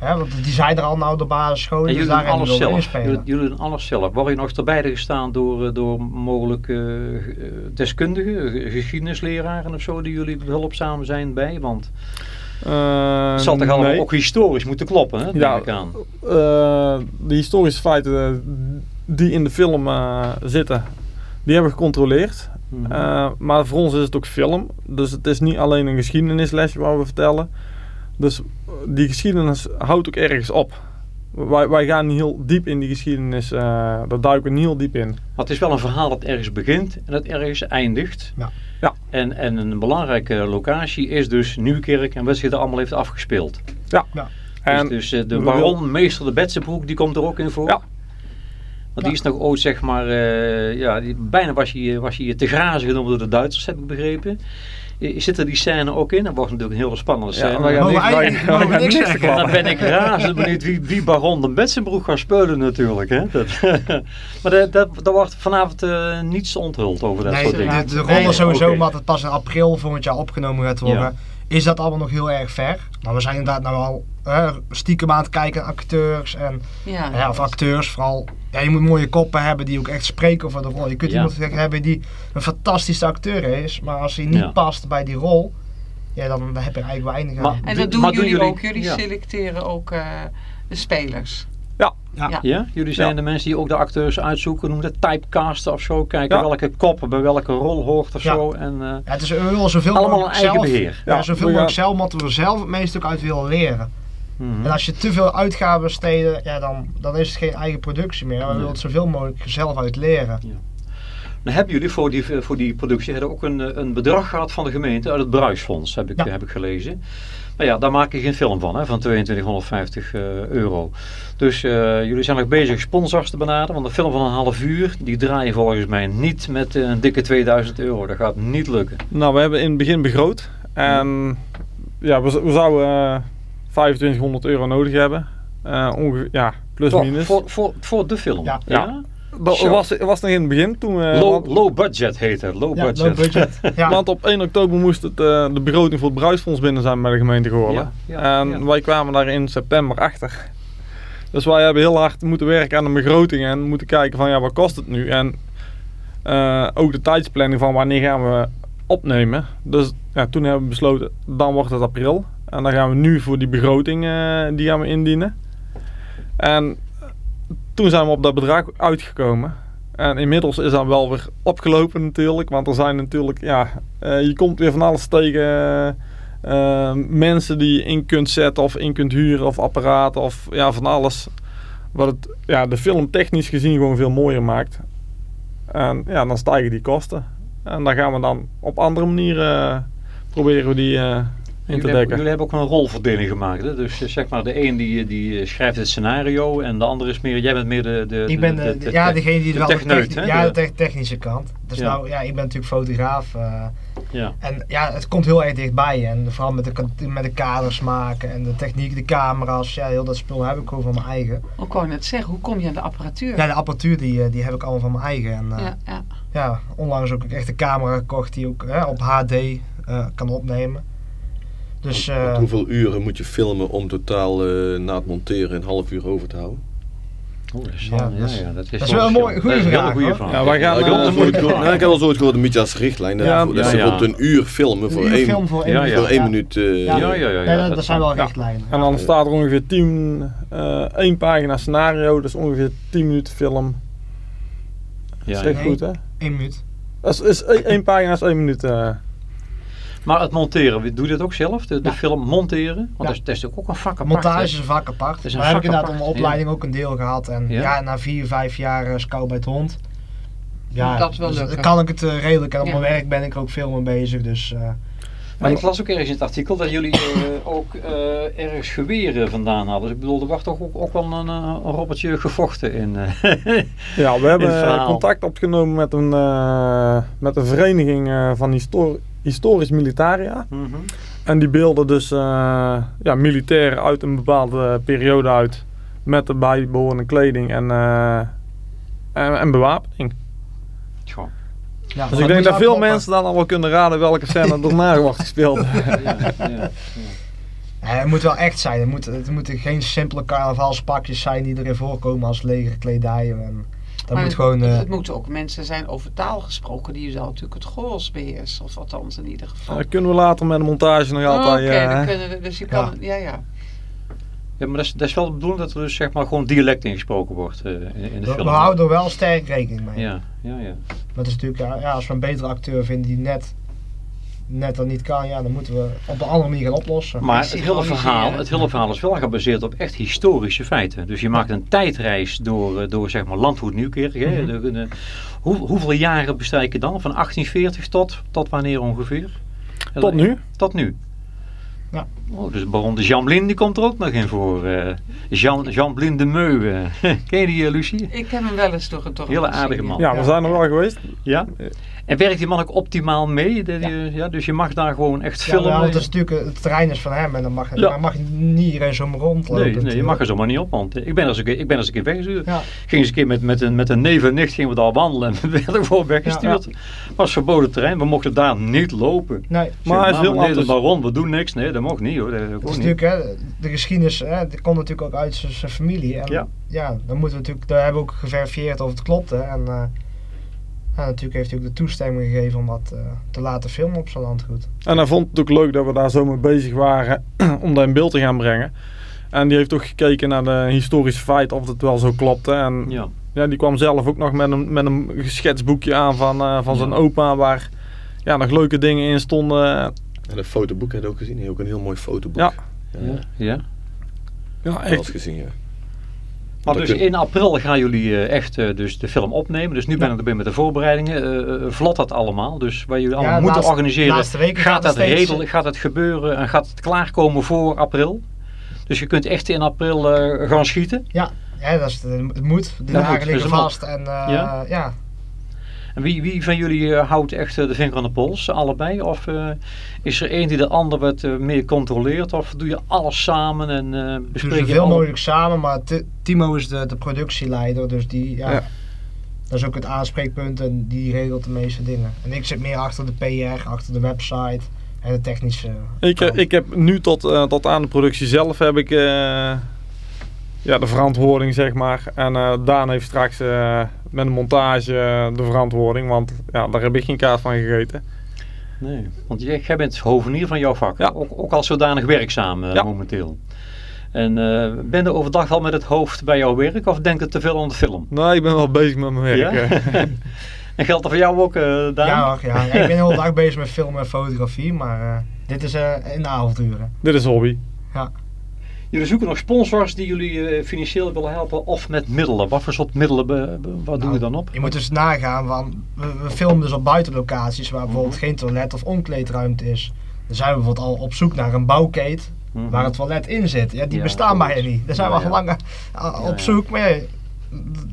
hè, want die zijn er al nou de basisscholen, en dus jullie doen daarin alles zelf. Jullie, jullie doen alles zelf. Word je nog ter beide gestaan door, eh, door mogelijke eh, deskundigen, ge- geschiedenisleraren of zo, die jullie behulpzaam zijn bij? Want Eh, het zal toch allemaal nee. ook historisch moeten kloppen, hè? Ja. Denk ik aan. Eh, de historische feiten eh, die in de film eh, zitten, die hebben we gecontroleerd. Mhm. Eh, maar voor ons is het ook film. Dus het is niet alleen een geschiedenislesje waar we vertellen. Dus eh, die geschiedenis houdt ook ergens op. Wij, wij gaan niet heel diep in die geschiedenis. eh daar duiken we niet heel diep in. Maar het is wel een verhaal dat ergens begint en dat ergens eindigt. Ja. Ja. En, en een belangrijke locatie is dus Nieuwkerk en wat zich er allemaal heeft afgespeeld. En dus dus eh, de baron, meester de Betzenbroek, die komt er ook in voor. Ja. Want die is nog ooit, zeg maar, eh, ja, die, bijna was hij, was hij te grazen genomen door de Duitsers, heb ik begrepen. Eh, Zit er die scène ook in? Dat wordt natuurlijk een hele spannende Ja, scène. wij gaan Mogen niks- zeggen? Dan ben ik razend benieuwd wie, wie Baron de Betzenbroek gaat spelen natuurlijk. Hè? Dat, maar daar dat, dat wordt vanavond eh, niets onthuld over dat Nee, soort dingen. de, de Nee, rollen sowieso, omdat het pas in april volgend jaar opgenomen gaat worden, Ja. is dat allemaal nog heel erg ver. Maar we zijn inderdaad nou al stiekem aan het kijken acteurs en Ja. ja, of acteurs vooral. Ja, je moet mooie koppen hebben die ook echt spreken over de rol. Je kunt Ja. iemand hebben die een fantastische acteur is, maar als hij niet Ja. past bij die rol, ja, dan, heb je er eigenlijk weinig aan. Maar- En dat doen maar doen jullie, jullie- ook. Jullie ja. selecteren ook eh, de spelers. Ja. Ja. Ja, jullie zijn Ja. de mensen die ook de acteurs uitzoeken, noem dat typecasten of zo, kijken Ja. welke kop bij welke rol hoort of Ja. zo. En, eh, Ja, het is we willen zoveel allemaal een mogelijk eigen zelf, beheer. Ja, Ja, zoveel mogelijk zelf, omdat we zelf het meeste ook uit willen leren. Mhm. En als je te veel uitgaven besteden, ja, dan, dan is het geen eigen productie meer. We Nee. willen het zoveel mogelijk zelf uit leren. Dan hebben jullie voor die, voor die productie hebben ook een, eh, een bedrag gehad van de gemeente uit het Bruisfonds, heb ik, Ja. heb ik gelezen. Maar ja, daar maak je geen film van, hè, van 2250 eh, euro. Dus eh, jullie zijn nog bezig sponsors te benaderen, want een film van een half uur, die draai je volgens mij niet met een dikke 2000 euro. Dat gaat niet lukken. Nou, we hebben in het begin begroot. En ja, we, zouden 2500 euro nodig hebben. Eh ongeveer, ja, plus Toch, minus. Voor, voor, voor de film. Ja. Ja. Dat was, was nog in het begin toen we... Low, want, low budget heet het, low Ja, budget. low budget. Ja. want op 1 oktober moest het, eh, de begroting voor het bruisfonds binnen zijn bij de gemeente geworden. Ja, ja, en ja. wij kwamen daar in september achter. Dus wij hebben heel hard moeten werken aan de begroting en moeten kijken van ja, wat kost het nu? En eh, ook de tijdsplanning van wanneer gaan we opnemen. Dus ja, toen hebben we besloten, dan wordt het april. En dan gaan we nu voor die begroting, eh, die gaan we indienen. En toen zijn we op dat bedrag uitgekomen. En inmiddels is dat wel weer opgelopen natuurlijk. Want er zijn natuurlijk, ja, eh, je komt weer van alles tegen. eh, mensen die je in kunt zetten of in kunt huren of apparaten of ja, van alles. Wat het ja, de film technisch gezien gewoon veel mooier maakt. En ja, dan stijgen die kosten. En dan gaan we dan op andere manieren proberen die... eh, Jullie, hebben, jullie hebben ook een rolverdeling gemaakt. Hè? Dus eh, zeg maar, de een die, die eh, schrijft het scenario en de andere is meer, jij bent meer de... de Ik ben de, de, de- de- ja, de- degene die de wel de, techneut, techni- hè? ja, De- de te- technische kant. Dus Ja. nou, ja, ik ben natuurlijk fotograaf. eh, ja. en ja, het komt heel erg dichtbij. En vooral met de, met de kaders maken en de techniek, de camera's. Ja, heel dat spul heb ik gewoon van mijn eigen. Ik wou net zeggen, hoe kom je aan de apparatuur? Ja, de apparatuur die, eh, die heb ik allemaal van mijn eigen. En eh, ja, ja. ja, onlangs ook een echte camera gekocht die ook hè, op HD eh, kan opnemen. Dus Want eh, hoeveel uren moet je filmen om totaal eh, na het monteren een half uur over te houden? Oh, dat is, Ja, wel- ja, dat is- ja, dat is, dat is wel een mooie- goede dat is een hele vraag, goede vraag. Ja, wij gaan, ik, heb wel eh, eens ooit gehoord- nou, ik heb ooit gehoord, een beetje als richtlijn. Ja, daarvoor. dat ja, ze ja. bijvoorbeeld een uur filmen voor uur één, film voor één Ja, minuut. ja. voor één minuut. eh, Ja, ja, ja, ja, dat, dat dat zijn wel Ja. richtlijnen. En dan staat er ongeveer 10, eh één pagina scenario, dus ongeveer 10 minuten film. Ja, Zeg Nee. goed hè? Eén minuut. Dat is, is één, één pagina is één minuut. eh. Maar het monteren, wie- doe je dat ook zelf? De, de Ja. film monteren? Want Ja. dat, is, dat is natuurlijk ook een vak apart. Montage is een vak apart. een Daar heb ik inderdaad apart, onder opleiding ook een deel gehad. En Ja? ja, na vier, vijf jaar eh, scout bij het hond. Ja, Dat is wel dus kan ik het eh, redelijk. En op Ja. mijn werk ben ik er ook veel mee bezig. Dus eh, Maar ik las ook ergens in het artikel dat jullie ook eh, ergens geweren vandaan hadden. Dus ik bedoel, er wordt toch ook, ook wel een, een robbertje gevochten in. eh. Ja, we hebben contact opgenomen met een, eh, met een vereniging eh, van histo- historisch militaria. Mhm. En die beelden dus eh, ja, militairen uit een bepaalde periode uit. Met de bijbehorende kleding en, eh, en, en bewapening. Tjoh. ja, Dus ik denk dat veel mensen dan al wel kunnen raden welke scène erna wordt gespeeld. Ja, ja, ja. Ja, het moet wel echt zijn. Het, moet, het moeten geen simpele carnavalspakjes zijn die erin voorkomen als legerkledij. En dat Maar moet het, gewoon. het, eh, het moeten ook mensen zijn over taal gesproken die wel natuurlijk het Gools beheersen. Of althans in ieder geval. Dat kunnen we later met de montage nog Oh, Oké, altijd. eh, dan kunnen we, dus je kan, ja, ja. Ja, maar dat is, dat is wel de bedoeling dat er dus zeg maar gewoon dialect ingesproken wordt eh, in, in de we, film. we houden er wel sterk rekening mee. Ja, ja, ja. Dat is natuurlijk, ja, ja, als we een betere acteur vinden die net, net dat niet kan, ja, dan moeten we op een andere manier gaan oplossen. Maar het hele, verhaal, het hele verhaal is wel gebaseerd op echt historische feiten. Dus je maakt een tijdreis door, eh, door zeg maar Landgoed Nieuwkerk. de- hoe, hoeveel jaren bestrijken dan? Van 1840 tot, tot wanneer ongeveer? Tot nu. Tot nu. Ja. Oh, dus baron de Jean Blin die komt er ook nog in voor. eh, Jean, Jean de Meu. eh. Ken je die, eh, Lucie? Ik heb hem wel eens door het dorp Hele aardige ja. man. Ja, we Ja. zijn er wel geweest. Ja? En werkt die man ook optimaal mee? Je- ja, dus je mag daar gewoon echt Ja, filmen. nou, het, is natuurlijk, het terrein is van hem en dan mag, Ja. maar mag niet iedereen zomaar rondlopen. Nee, nee, je mag er zomaar niet op, want ik ben er eens een keer, ik ben er eens een keer weggestuurd. Ja. Ging eens een keer met, met, een, met een neef en nicht gingen we daar wandelen en we werden gewoon weggestuurd. was verboden terrein, we mochten daar niet lopen. Nee, Maar hij is heel enthousiast. baron, we doen niks. Nee, dat mocht niet hoor. Dat is niet. natuurlijk, hè, de geschiedenis, hè, die komt natuurlijk ook uit zijn familie. En Ja. ja. dan moeten we natuurlijk, daar hebben we ook geverifieerd of het klopte. En eh, ja, natuurlijk heeft hij ook de toestemming gegeven om dat eh, te laten filmen op zijn landgoed. En hij vond het ook leuk dat we daar zo mee bezig waren om dat in beeld te gaan brengen. En die heeft ook gekeken naar de historische feiten of het wel zo klopte. En ja. Ja. die kwam zelf ook nog met een, met een geschetsboekje aan van, eh, van zijn Ja. opa waar ja, nog leuke dingen in stonden. En een fotoboek heb je ook gezien. Hij heeft ook een heel mooi fotoboek. Ja. Ja. ja. Ja, echt. gezien, ja. Maar Dat dus kun- in april gaan jullie eh, echt eh, dus de film opnemen. Dus nu ben ik erbij met de voorbereidingen. Eh, vlot dat allemaal? Dus waar jullie allemaal Ja, moeten laatste- organiseren. laatste weken gaat gaat dat het steeds- redelijk, gaat het gebeuren en gaat het klaarkomen voor april? Dus je kunt echt in april eh, gaan schieten. Ja, ja dat is, het moet. De Dat dagen moet, liggen dus vast. En eh, Ja? ja. Wie, wie van jullie eh, houdt echt eh, de vinger aan de pols? Allebei? Of eh, is er één die de ander wat meer controleert? Of doe je alles samen en eh bespreek doen je zoveel alle- mogelijk samen, maar Ti- Timo is de, de productieleider, dus die, ja, Ja. dat is ook het aanspreekpunt en die regelt de meeste dingen. En ik zit meer achter de PR, achter de website en de technische Ik, kant. ik heb nu tot, tot aan de productie zelf heb ik eh, ja, de verantwoording, zeg maar. En eh, Daan heeft straks eh, met de montage eh, de verantwoording, want ja, daar heb ik geen kaart van gegeten. Nee, want jij, jij bent hovenier van jouw vak. Ja. Ook, ook als zodanig werkzaam Ja. momenteel. En eh, ben je overdag al met het hoofd bij jouw werk of denk je te veel aan de film? Nou, ik ben wel bezig met mijn werk. Ja? en geldt dat voor jou ook, eh Daan? Ja ja. ik ben de hele dag bezig met film en fotografie, maar eh, dit is eh, in de avonduren. Dit is hobby. Jullie zoeken nog sponsors die jullie eh, financieel willen helpen of met middelen. Wat voor soort middelen, be- be- wat doe je dan op? Je moet dus nagaan van, we, we filmen dus op buitenlocaties waar bijvoorbeeld Mhm. geen toilet of omkleedruimte is. Dan zijn we bijvoorbeeld al op zoek naar een bouwkeet Mhm. waar het toilet in zit. Ja, die Ja, bestaan bijna klopt. niet. Daar zijn Ja, we al lang eh, op zoek. Maar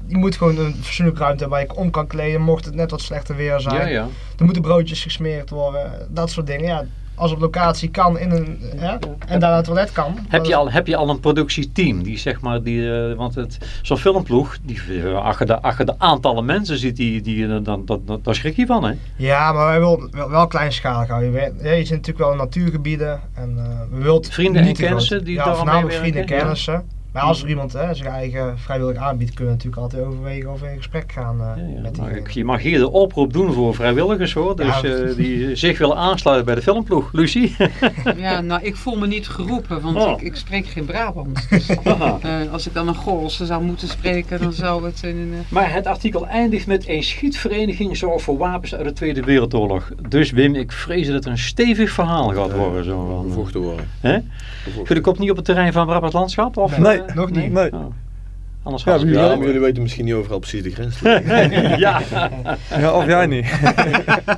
je moet gewoon een fatsoenlijke ruimte hebben waar je om kan kleden, mocht het net wat slechter weer zijn. Ja, ja. Er moeten broodjes gesmeerd worden, dat soort dingen. Ja, als op locatie kan in een, hè, en daar naar het toilet kan. Heb je, al, heb je al een productieteam die zeg maar, die, eh, want het, zo'n filmploeg, die, als, je de, je de aantallen mensen ziet, die, die, eh, dan, dat, dat, daar schrik je van hè? Ja, maar wij willen wel, wel kleinschalig houden. Je, je zit natuurlijk wel in natuurgebieden. En, we wilt Vrienden en kennissen die ja, voornamelijk vrienden en kennissen. Maar als er iemand hè, zijn eigen vrijwillig aanbiedt, kunnen we natuurlijk altijd overwegen of we in gesprek gaan eh, Ja, ja. met die. ik- je mag hier de oproep doen voor vrijwilligers hoor, dus Ja. eh, die zich willen aansluiten bij de filmploeg. Lucie? Ja, nou, ik voel me niet geroepen, want Oh. ik, ik spreek geen Brabant. Dus, eh, als ik dan een Goorlse zou moeten spreken, dan zou het een... eh, Maar het artikel eindigt met een schietvereniging zorgt voor wapens uit de Tweede Wereldoorlog. Dus Wim, ik vrees dat het een stevig verhaal gaat worden. Zo van, Bevochten worden. hè? Kun ik op niet op het terrein van Brabant Landschap? Of, Nee, eh, nog niet. Nee. Oh. Anders Ja, ik Ja, jullie weten misschien niet overal precies de grens. ja. Ja, of jij niet.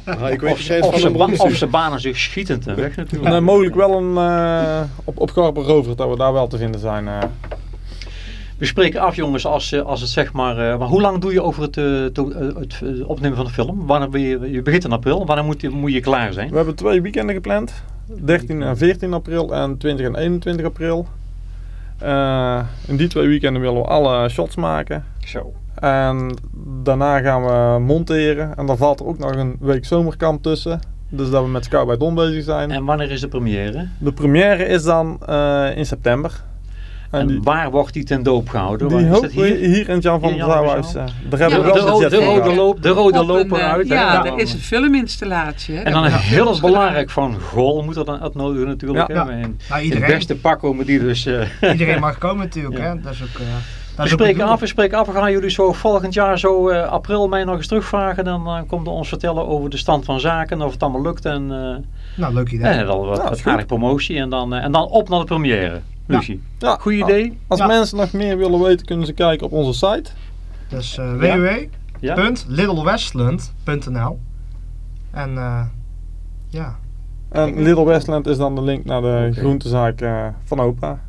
Ah, ik weet Of, of, van ze ba- of ze banen zich schietend en weg natuurlijk. Nee, mogelijk wel een eh, op, op Rover dat we daar wel te vinden zijn. eh. We spreken af jongens als, eh, als het zeg maar... eh, maar hoe lang doe je over het, eh, to- eh, het eh, opnemen van de film? Wanneer ben je, je begint in april. Wanneer moet je, moet je klaar zijn? We hebben twee weekenden gepland. 13 en 14 april en 20 en 21 april. Eh, in die twee weekenden willen we alle shots maken. Zo. En daarna gaan we monteren. En dan valt er ook nog een week zomerkamp tussen. Dus dat we met Sky by Don bezig zijn. En wanneer is de première? De première is dan eh, in september. En, En die, waar wordt die ten doop gehouden? die Waar- is dat hier? hier in het Jan van der Zouwhuis. Eh, Daar hebben de, we wel de, een budget de, voor rode loop, de rode op loper eh, uit. hè? Ja, Ja. er is een filminstallatie. Hè? En dan heel belangrijk van Gol moet er dan uitnodigen natuurlijk. Ja. hè? En Nou, het iedereen, beste pak komen die dus... eh, iedereen mag komen natuurlijk. Ja. Hè? Dat is ook, eh, we dat is ook het spreken af, we spreken af. We gaan jullie zo volgend jaar zo eh, april mei nog eens terugvragen. Dan eh, komt er ons vertellen over de stand van zaken. Of het allemaal lukt. En, eh Nou, leuk idee. en dan wat, Ja, wat is goed. aardig promotie. En dan, eh, en dan op naar de première. Lucie. Ja, Goed idee? Als Ja. mensen nog meer willen weten, kunnen ze kijken op onze site. Dus eh www.littlewestland.nl En eh, ja, En Little Westland is dan de link naar de Oké. groentezaak eh, van opa.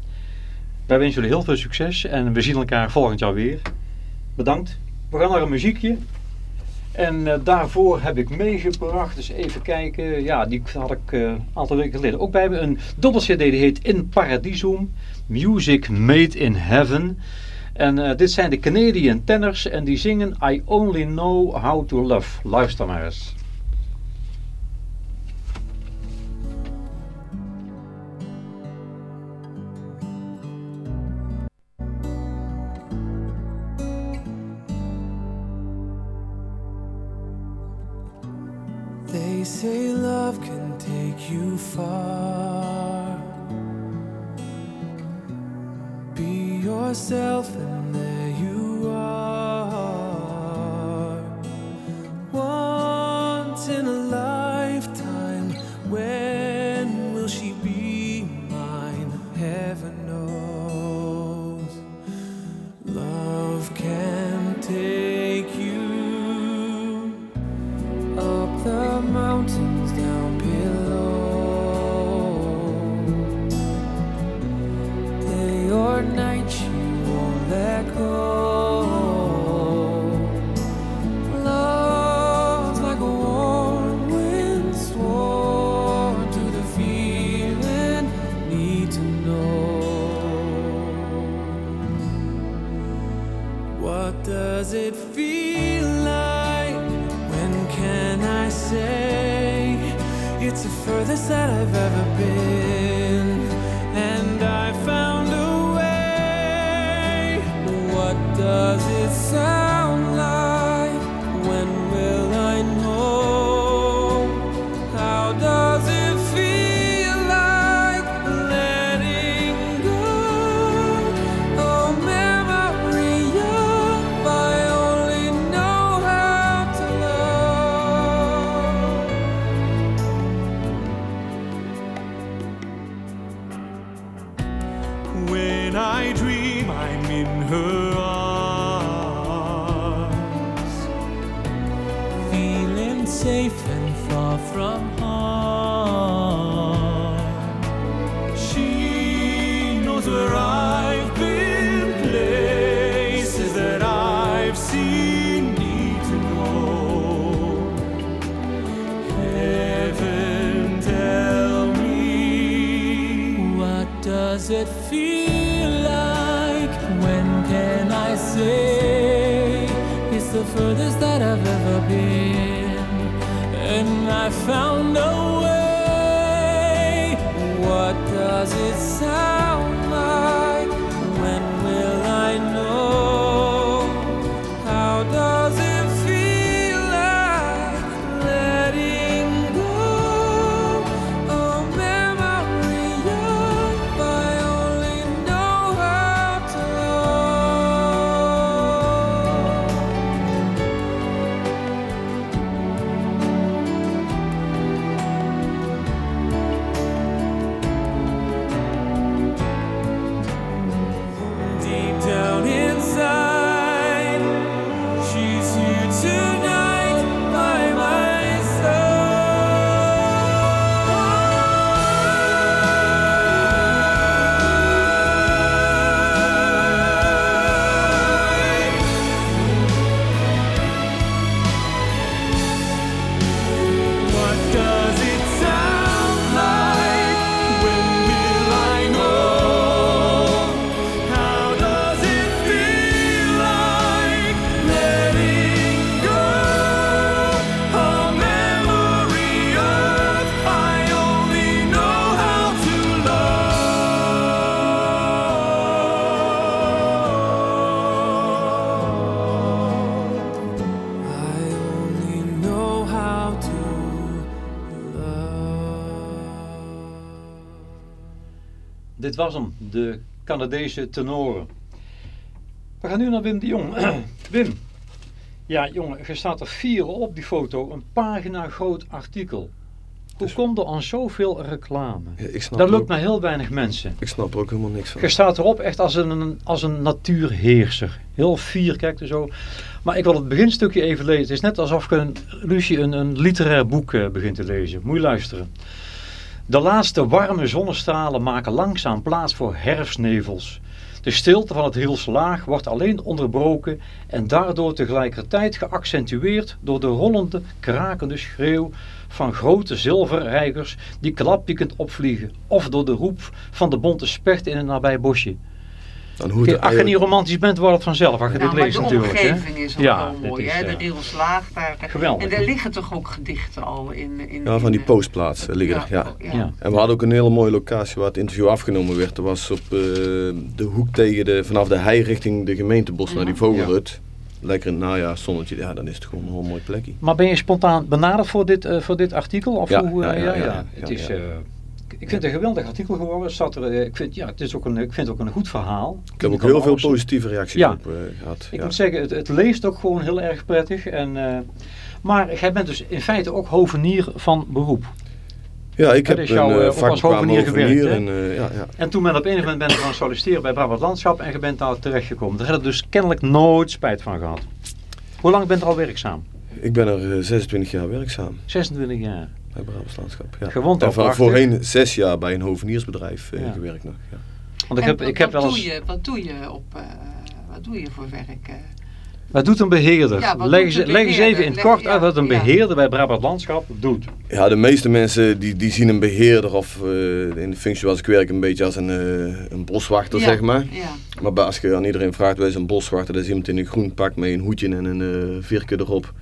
Wij wensen jullie heel veel succes. En we zien elkaar volgend jaar weer. Bedankt. We gaan naar een muziekje. En eh, daarvoor heb ik meegebracht, dus even kijken. Ja, die had ik eh, een aantal weken geleden ook bij me. Een dobbel CD die heet In Paradisum. Music Made in Heaven. En eh, dit zijn de Canadian Tenors en die zingen I Only Know How to Love. Luister maar eens. They say love can take you far. Be yourself, and Dit was hem, de Canadese tenoren. We gaan nu naar Wim de Jong. Wim, ja jongen, je staat er vier op die foto, een pagina groot artikel. Hoe Dus- komt er aan zoveel reclame? Ja, ik, snap Dat er ook, lukt maar heel weinig mensen. ik snap er ook helemaal niks van. Je staat erop echt als een, als een natuurheerser. Heel fier, kijk er zo. Maar ik wil het beginstukje even lezen. Het is net alsof een, Lucie een, een literair boek eh, begint te lezen. Moet je luisteren. De laatste warme zonnestralen maken langzaam plaats voor herfstnevels. De stilte van het Hielse Laag wordt alleen onderbroken en daardoor tegelijkertijd geaccentueerd door de rollende, krakende schreeuw van grote zilverreigers die klappiekend opvliegen. Of door de roep van de bonte specht in een nabij bosje. Dan hoe als je niet romantisch bent, wordt het vanzelf. Als je Nou, dit leest de natuurlijk. hè. omgeving is ook Ja, heel mooi, is, hè? eh, De Riedelslaag daar. Geweldig. En er liggen toch ook gedichten al in... in Ja, van die in, postplaatsen liggen er, ja. ja. Ja. En we hadden ook een hele mooie locatie waar het interview afgenomen werd. Dat was op eh, de hoek tegen de, vanaf de hei richting de gemeentebos naar die vogelhut. Lekker in het najaarzonnetje, ja dan is het gewoon een heel mooi plekje. Maar ben je spontaan benaderd voor dit, eh, voor dit artikel? Of Ja, hoe, eh, ja, ja, ja, Het ja, is. Ik vind het een geweldig artikel geworden. Zat er, eh, ik, vind, ja, het is ook een, ik vind het ook een goed verhaal. Ik heb ook heel veel positieve reacties Ja. op eh, gehad. Ik ja. moet zeggen, het, het leest ook gewoon heel erg prettig. En, eh, maar jij bent dus in feite ook hovenier van beroep. Ja, ik heb is jouw, een uh, als hovenier gewerkt, en eh, ja, ja. En toen ben op een gegeven moment ben gaan solliciteren bij Brabant Landschap en je bent daar terechtgekomen. Daar heb je dus kennelijk nooit spijt van gehad. Hoe lang bent je al werkzaam? Ik ben er eh, 26 jaar werkzaam 26 jaar. Bij Brabants Landschap. Ja. En van prachtig. voorheen zes jaar bij een hoveniersbedrijf eh, Ja. gewerkt nog. Ja. Want ik En heb, ik heb wat wel Doe je, wat doe je op... eh, wat doe je voor werk? eh? Wat doet een beheerder? Ja, leg, eens, een leg eens even in het kort uit wat een beheerder bij Brabant Landschap doet. Ja, de meeste mensen die, die zien een beheerder of eh, in de functie was ik werk een beetje als een, eh, een boswachter, Ja, zeg maar. Ja. Maar als je aan iedereen vraagt, wij zijn een boswachter, dat is iemand in een groen pak met een hoedje en een eh virke erop.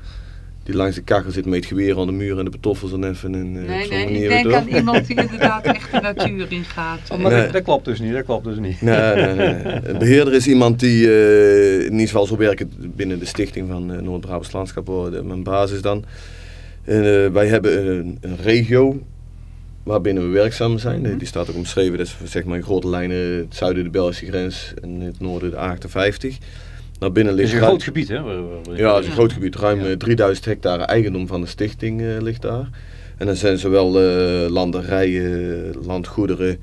Die langs de kachel zit met het geweer aan de muur en de petoffels en even een eh, Nee, nee, manier ik denk aan iemand die inderdaad echt de natuur in gaat. Oh, maar Nee. dat, dat klopt dus niet, dat klopt dus niet. Nee, nee, nee. Een beheerder is iemand die, eh, in ieder geval zo werken binnen de stichting van eh, Noord-Brabants Landschap, waar de- mijn basis dan. En, eh, wij hebben een, een regio waarbinnen we werkzaam zijn. Mhm. Die staat ook omschreven, dat is zeg maar in grote lijnen het zuiden de Belgische grens en het noorden de A58. Naar binnen Het is ligt een groot gebied, hè? Ja, het is een groot gebied. Ruim Ja. eh, 3000 hectare eigendom van de stichting eh, ligt daar. En dan zijn zowel eh, landerijen, landgoederen,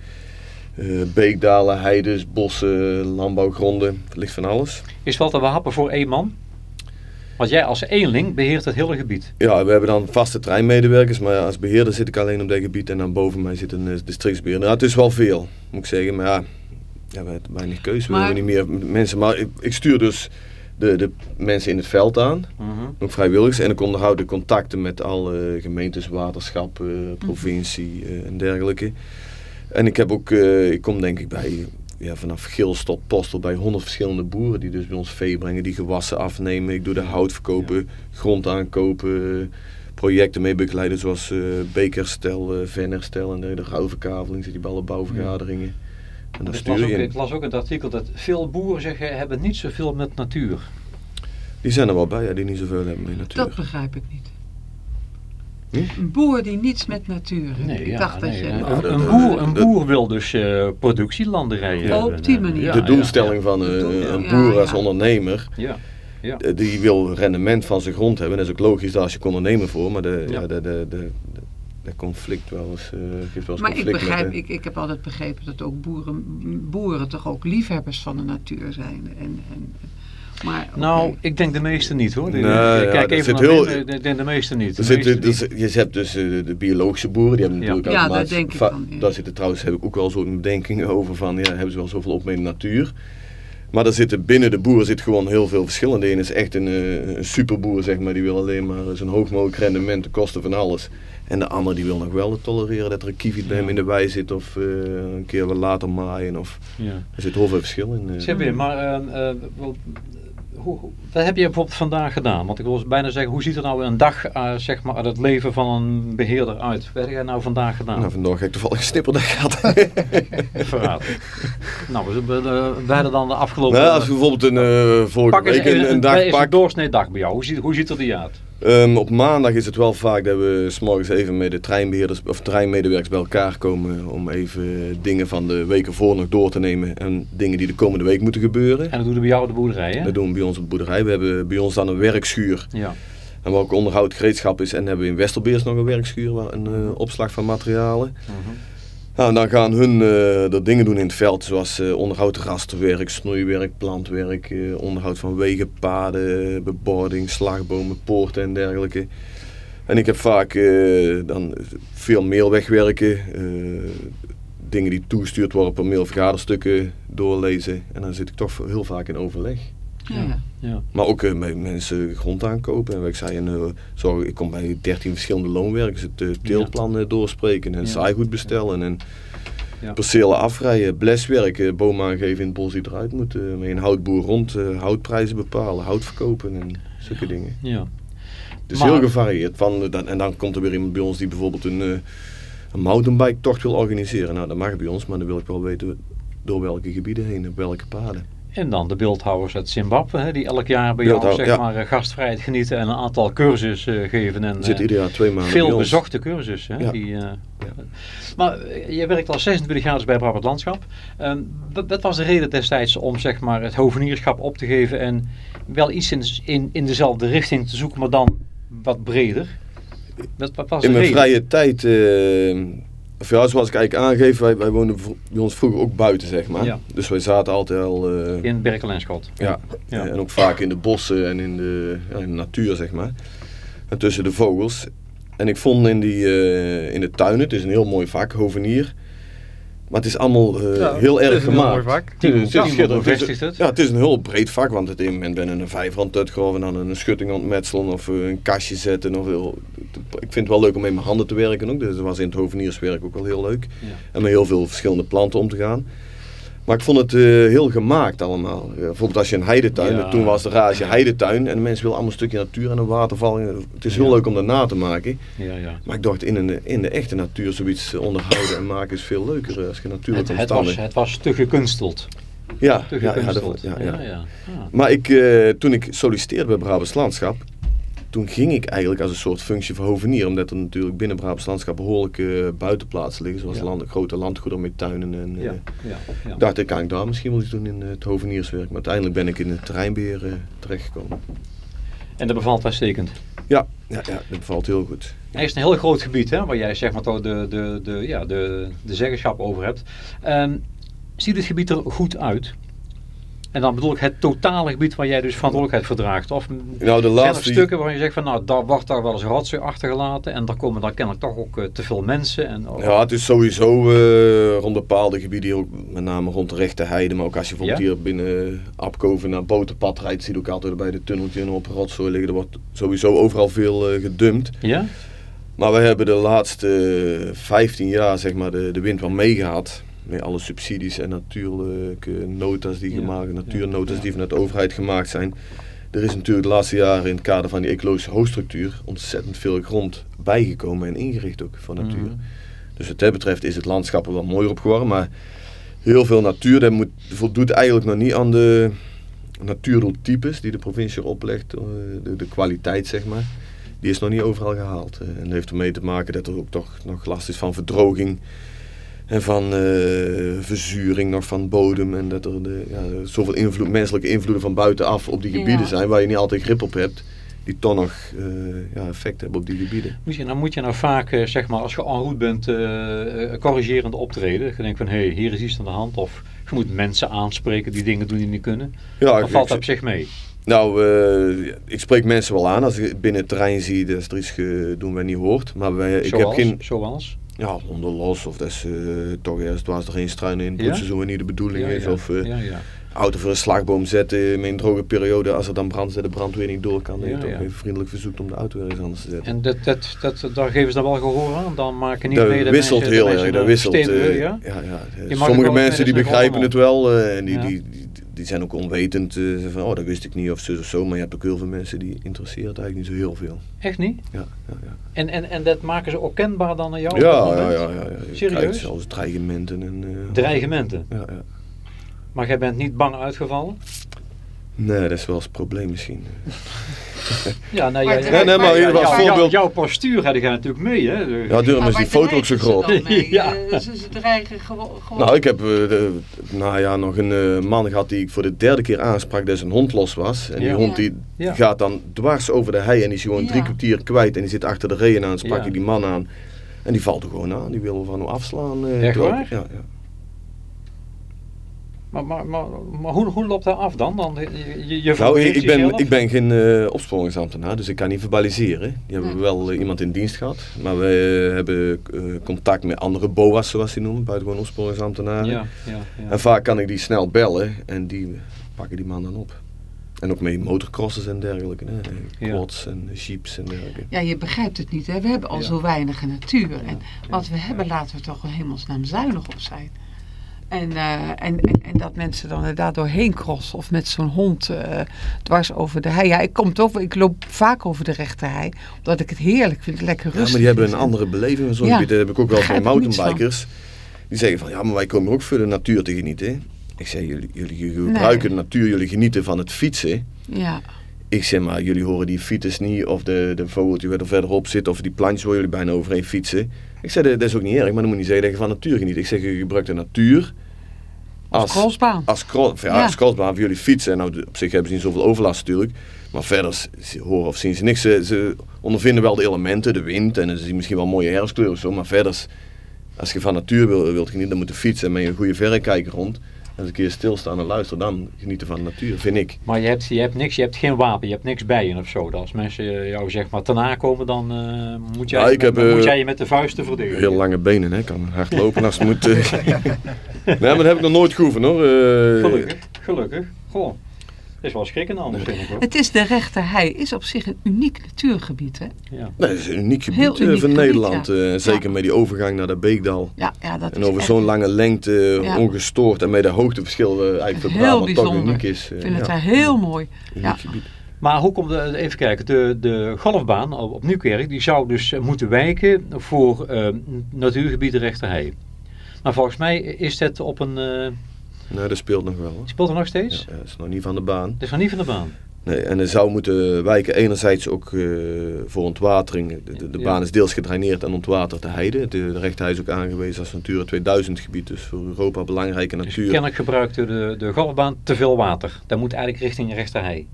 eh, beekdalen, heides, bossen, landbouwgronden. Er ligt van alles. Is wel te wapen voor één man? Want jij als eenling beheert het hele gebied. Ja, we hebben dan vaste treinmedewerkers, maar ja, als beheerder zit ik alleen op dat gebied en dan boven mij zit een districtsbeheerder. Nou, het is wel veel, moet ik zeggen, maar ja, ja we hebben weinig keuze. We Maar- hebben niet meer mensen, maar ik, ik stuur dus de, de mensen in het veld aan. Mhm. Ook vrijwilligers. En ik onderhoud de contacten met alle gemeentes, waterschap, eh, provincie eh, en dergelijke. En ik heb ook, eh, ik kom denk ik bij, ja, vanaf Gils tot Postel bij honderd verschillende boeren die dus bij ons vee brengen, die gewassen afnemen. Ik doe de hout verkopen, grond aankopen, projecten mee begeleiden zoals eh bekerstel, eh venherstel en de, de rouwverkaveling, zit die bij alle bouwvergaderingen. En dan Ik stuur las, ook, ik las ook in het artikel dat veel boeren zeggen hebben niet zoveel met natuur. Die zijn er wel bij, ja, die niet zoveel hebben mee natuurlijk. Dat begrijp ik niet. Hm? Een boer die niets met natuur heeft. Nee, ik ja, dacht dat nee, je... een, Nou, een boer, een boer wil dus eh productielanderijen Ja. Op die manier. De doelstelling van eh, een boer als ondernemer, Ja, ja. eh, die wil rendement van zijn grond hebben. Dat is ook logisch, daar als je ondernemer voor, maar de, de, de, de, de, de conflict wel eens, eh, geeft wel eens Maar ik begrijp, met, ik, ik heb altijd begrepen dat ook boeren, boeren toch ook liefhebbers van de natuur zijn. En, en, maar. Nou, ik denk de meeste niet hoor. Nee, Ik ja, Kijk dat even naar heel- ik denk de meeste niet. De zitten, meeste niet. zit- je hebt dus eh, de, de biologische boeren, die hebben Ja. natuurlijk Ja, daar automatisch denk ik va- van, ja. Daar zitten trouwens, heb ik ook wel zo'n bedenkingen over van, ja, hebben ze wel zoveel op met de natuur. Maar er zitten binnen de boeren zit gewoon heel veel verschillen. De ene is echt een, eh, een superboer, zeg maar, die wil alleen maar zo'n hoog mogelijk rendement ten koste van alles. En de andere die wil nog wel tolereren dat er een kieviet bij hem in de wei zit of eh, een keer wat later maaien. Of, Ja. er zit heel veel verschil in. eh. Zeg weer, maar eh, eh, wel, hoe, wat heb je bijvoorbeeld vandaag gedaan? Want ik wil bijna zeggen, hoe ziet er nou een dag eh, zeg maar, uit het leven van een beheerder uit? Wat heb jij nou vandaag gedaan? Nou, vandaag heb ik toevallig een snipperdag gehad. Verraad. nou, we, we, we hadden dan de afgelopen... nou, als je bijvoorbeeld een eh, vorige week een, een wat dag is een doorsnee dag bij jou? Hoe ziet, hoe ziet er die uit? Ehm, op maandag is het wel vaak dat we s'morgens even met de treinbeheerders of treinmedewerkers bij elkaar komen om even dingen van de weken voor nog door te nemen en dingen die de komende week moeten gebeuren. En dat doen we bij jou op de boerderij, hè? Dat doen we bij ons op de boerderij. We hebben bij ons dan een werkschuur Ja. en waar ook onderhoud gereedschap is en hebben we in Westerbeers nog een werkschuur, waar een eh, opslag van materialen. Mhm. Nou, dan gaan hun eh er dingen doen in het veld, zoals eh, onderhoud rasterwerk, snoeiwerk, plantwerk, eh, onderhoud van wegen, paden, bebording, slagbomen, poorten en dergelijke. En ik heb vaak dan veel mail wegwerken, dingen die toegestuurd worden per mail, vergaderstukken doorlezen. En dan zit ik toch heel vaak in overleg. Ja, ja. Maar ook eh, met mensen grond aankopen. En wat ik zei, en, eh, ik kom bij 13 verschillende loonwerkers het eh, teelplan doorspreken en Ja. zaaigoed bestellen en Ja. percelen afrijden, bleswerk, eh, boom aangeven in het bos die eruit moet. met een houtboer rond, eh, houtprijzen bepalen, hout verkopen en zulke dingen. ja. Het is Maar- heel gevarieerd. Van, dan, en dan komt er weer iemand bij ons die bijvoorbeeld een, een mountainbike tocht wil organiseren. Nou, dat mag bij ons, maar dan wil ik wel weten door welke gebieden heen, op welke paden. En dan de beeldhouwers uit Zimbabwe, hè, die elk jaar bij jou zeg ja. maar, eh, gastvrijheid genieten en een aantal cursus eh, geven. En, Zit eh, ieder jaar twee maanden veel bezochte cursus. Hè, Ja. die, Maar je werkt al 26 jaar dus bij Brabant Landschap. Ehm, wat, wat was de reden destijds om zeg maar, het hovenierschap op te geven en wel iets in, in, in dezelfde richting te zoeken, maar dan wat breder? Wat, wat was In mijn vrije tijd, ja, zoals ik eigenlijk aangeef, wij, wij woonden bij ons vroeger ook buiten, zeg maar. Ja. Dus wij zaten altijd al, eh, In Berkel en Schot. ja, Ja. en ook vaak in de bossen en in de, ja, in de natuur, zeg maar. En tussen de vogels. En ik vond in, die, eh, in de tuinen, het is een heel mooi vak, hovenier. Maar het is allemaal eh, Ja, heel het erg is een heel gemaakt. mooi vak. Het is- is Timo schitterend. Het is- het. Ja, het is een heel breed vak, want op een moment ben je een vijver aan het uitgraven, dan een schutting aan het metselen of eh, een kastje zetten. Of, heel- ik vind het wel leuk om met mijn handen te werken ook, dus dat was in het hovenierswerk ook wel heel leuk. Ja. En met heel veel verschillende planten om te gaan. Maar ik vond het eh, heel gemaakt allemaal. Ja, bijvoorbeeld als je een heidetuin, Ja. toen was de rage heidetuin en de mensen willen allemaal een stukje natuur en een waterval. Het is heel Ja. leuk om dat na te maken. Ja, ja. Maar ik dacht, in, een, in de echte natuur zoiets onderhouden en maken is veel leuker eh, als je natuurlijk Het, het, was, het was te gekunsteld. Ja, Te ja, ja, dat- gekunsteld. ja. Ah. Maar ik, eh, toen ik solliciteerde bij Brabants Landschap, toen ging ik eigenlijk als een soort functie voor hovenier. Omdat er natuurlijk binnen Brabants Landschap behoorlijke buitenplaatsen liggen. Zoals Ja. land, grote landgoederen met tuinen. En, eh, Ja, ja, ja. dacht ik, kan ik daar misschien wel iets doen in eh, het hovenierswerk. Maar uiteindelijk ben ik in het terreinbeheer eh, terechtgekomen. En dat bevalt uitstekend. Ja, ja, ja, dat bevalt heel goed. Er is een heel groot gebied hè, waar jij zeg maar, de, de, de, ja, de, de zeggenschap over hebt. Ehm, ziet het gebied er goed uit? En dan bedoel ik het totale gebied waar jij dus verantwoordelijkheid voor draagt. Of Nou, de zijn er laatste... stukken waar je zegt van nou, daar wordt daar wel eens rotzooi achtergelaten. En daar komen dan kennelijk toch ook eh, te veel mensen. En, Ja, het is sowieso eh, rond bepaalde gebieden, hier ook met name rond de rechte heide. Maar ook als je bijvoorbeeld Ja? hier binnen Apkoven naar Boterpad rijdt, zie je ook altijd bij de tunneltje en op rotzooi liggen. Er wordt sowieso overal veel eh, gedumpt. ja? Maar we hebben de laatste 15 jaar zeg maar, de, de wind wel meegehad. Met alle subsidies en natuurlijke notas die gemaakt, natuurnotas die vanuit de overheid gemaakt zijn. Er is natuurlijk de laatste jaren in het kader van die ecologische hoofdstructuur ontzettend veel grond bijgekomen en ingericht ook voor natuur. Mhm. Dus wat dat betreft is het landschap er wel mooier op geworden. Maar heel veel natuur dat moet, voldoet eigenlijk nog niet aan de natuurdoeltypes die de provincie erop legt. eh, De, de kwaliteit zeg maar. Die is nog niet overal gehaald. Eh, En dat heeft ermee te maken dat er ook toch nog last is van verdroging. En van eh, verzuring nog van bodem. En dat er de, ja, zoveel invloed, menselijke invloeden van buitenaf op die Ja. gebieden zijn. Waar je niet altijd grip op hebt. Die toch nog eh, ja, effect hebben op die gebieden. Moet je, dan moet je nou vaak, eh, zeg maar, als je en route bent, corrigerend optreden. Dat je denkt van, hé, hey, hier is iets aan de hand. Of je moet mensen aanspreken die dingen doen die niet kunnen. Ja, Of ik- valt dat op zich mee? Nou, eh, ik spreek mensen wel aan als ik binnen het terrein zie dat er iets doen wij niet hoort. Maar wij, ik heb geen Zoals? Ja, onderlos of dat is eh, toch eerst was er geen struinen in broedseizoen waar niet de bedoeling is. Of eh, auto voor een slagboom zetten met een droge periode. Als er dan brand zit, de brandweer niet door kan. Dat Ja, je toch ja. even vriendelijk verzoekt om de auto weer eens anders te zetten. En dat, dat, dat, daar geven ze dan wel gehoor aan? Dan maken niet dat mee de wisselt mensen, heel erg. Dat wisselt. eh, ja? ja, Sommige mensen die begrijpen het wel en die, die, die zijn ook onwetend. eh, van, oh, dat wist ik niet of zo of zo. Maar je hebt ook heel veel mensen die interesseert eigenlijk niet zo heel veel. Echt niet? Ja, ja, ja. En, en, en dat maken ze ook kenbaar dan aan jou? Ja, ja, ja, ja, Serieus? zelfs dreigementen. En, eh, Dreigementen. Ja, ja. Maar jij bent niet bang uitgevallen? Nee, dat is wel eens probleem misschien. Ja, Nee, nee, maar ja, hier was jouw- voorbeeld- Jouw, postuur ik natuurlijk mee, hè? Ja, Maar is die foto ook zo groot. Ja. Eh, ze, ze dreigen gewo- gewoon... Nou, ik heb eh, nou ja, nog een eh, man gehad die ik voor de derde keer aansprak dat zijn hond los was. En die hond die gaat dan dwars over de hei en die is gewoon drie kwartier kwijt. En die zit achter de reeën aan. Sprak ik die man aan. En die valt er gewoon aan. Die wil van hem afslaan. eh, Echt waar? Ja, ja. Maar, maar, maar, maar hoe, hoe loopt dat af dan? dan je, je, je Nou, ik, ik ben, jezelf? ik ben geen eh, opsporingsambtenaar, dus ik kan niet verbaliseren. Die hebben Nee. wel eh, iemand in dienst gehad. Maar we hebben eh, contact met andere BOA's, zoals die noemen, buitengewoon opsporingsambtenaren. Ja, ja, ja. En vaak kan ik die snel bellen en die pakken die man dan op. En ook met motocrossers en dergelijke. Hè. Ja. Quads en jeeps en dergelijke. Ja, je begrijpt het niet. Hè? We hebben al Ja. zo weinig natuur. En ja, wat we hebben, laten we toch een hemelsnaam zuinig op zijn. En, eh, en, en, en dat mensen dan er daar doorheen crossen of met zo'n hond eh, dwars over de hei. Ja, ik, kom toch, ik loop vaak over de rechte hei, omdat ik het heerlijk vind, lekker Ja, rustig. maar die hebben een andere beleving. Zo'n Ja, gebied. Heb ik ook wel van. mountainbikers. Die zeggen van, ja, maar wij komen ook voor de natuur te genieten. Ik zeg, jullie, jullie gebruiken de natuur, jullie genieten van het fietsen. Ja, Ik zeg maar, jullie horen die fietsers niet, of de, de vogeltje waar er verderop zit, of die plantjes waar jullie bijna overheen fietsen. Ik zeg, dat is ook niet erg, maar dan moet je niet zeggen dat je van natuur geniet. Ik zeg, je gebruikt de natuur als crossbaan. als, cro- of ja, Ja. als crossbaan voor jullie fietsen. Nou, op zich hebben ze niet zoveel overlast natuurlijk. Maar verder ze horen of zien ze niks. Ze, ze ondervinden wel de elementen, de wind en ze zien misschien wel mooie herfstkleur of zo. Maar verder, als je van natuur wil, wilt genieten, dan moet je fietsen met een goede verrekijker rond. Eens een keer stilstaan en luisteren, dan genieten van de natuur, vind ik. Maar je hebt, je hebt niks, je hebt geen wapen, je hebt niks bij je of zo. Als mensen eh, jou zeg maar te nakomen, dan eh, moet, jij, Ja, ik heb, dan moet eh, jij je met de vuisten verdedigen. Heel lange benen, hè. kan hard lopen als het moet. eh. nee, maar dat heb ik nog nooit geoefend hoor. Eh, Gelukkig, gelukkig. Goh, dat is wel schrikken anders vind ik hoor. Het is de rechte hei, is op zich een uniek natuurgebied. Hè? Ja. Nee, dat is een uniek gebied eh, uniek van gebied, Nederland. ja. eh, zeker Ja. met die overgang naar de Beekdal. Ja, ja, dat En over zo'n lange lengte, Ja. ongestoord en met de hoogteverschil eh, eigenlijk voor Heel Brabant toch uniek is. eh, Ik vind het daar heel mooi. uniek Ja. gebied. Maar hoe komt de, even kijken, de, de golfbaan op, op Nieuwkerk, die zou dus eh, moeten wijken voor eh, natuurgebied de Rechterhei. Maar volgens mij is dat op een, eh Nee, dat speelt nog wel. hoor. speelt er nog steeds? ja, dat is nog niet van de baan. Dat is nog niet van de baan. Nee, en er zou moeten wijken enerzijds ook eh, voor ontwatering. De, de, baan is deels gedraineerd en ontwaterd de heide. De, de is ook aangewezen als Natura 2000 gebied. Dus voor Europa belangrijke Dus natuur. kennelijk gebruikte de, de golfbaan te veel water. Dat moet eigenlijk richting Rechterhei.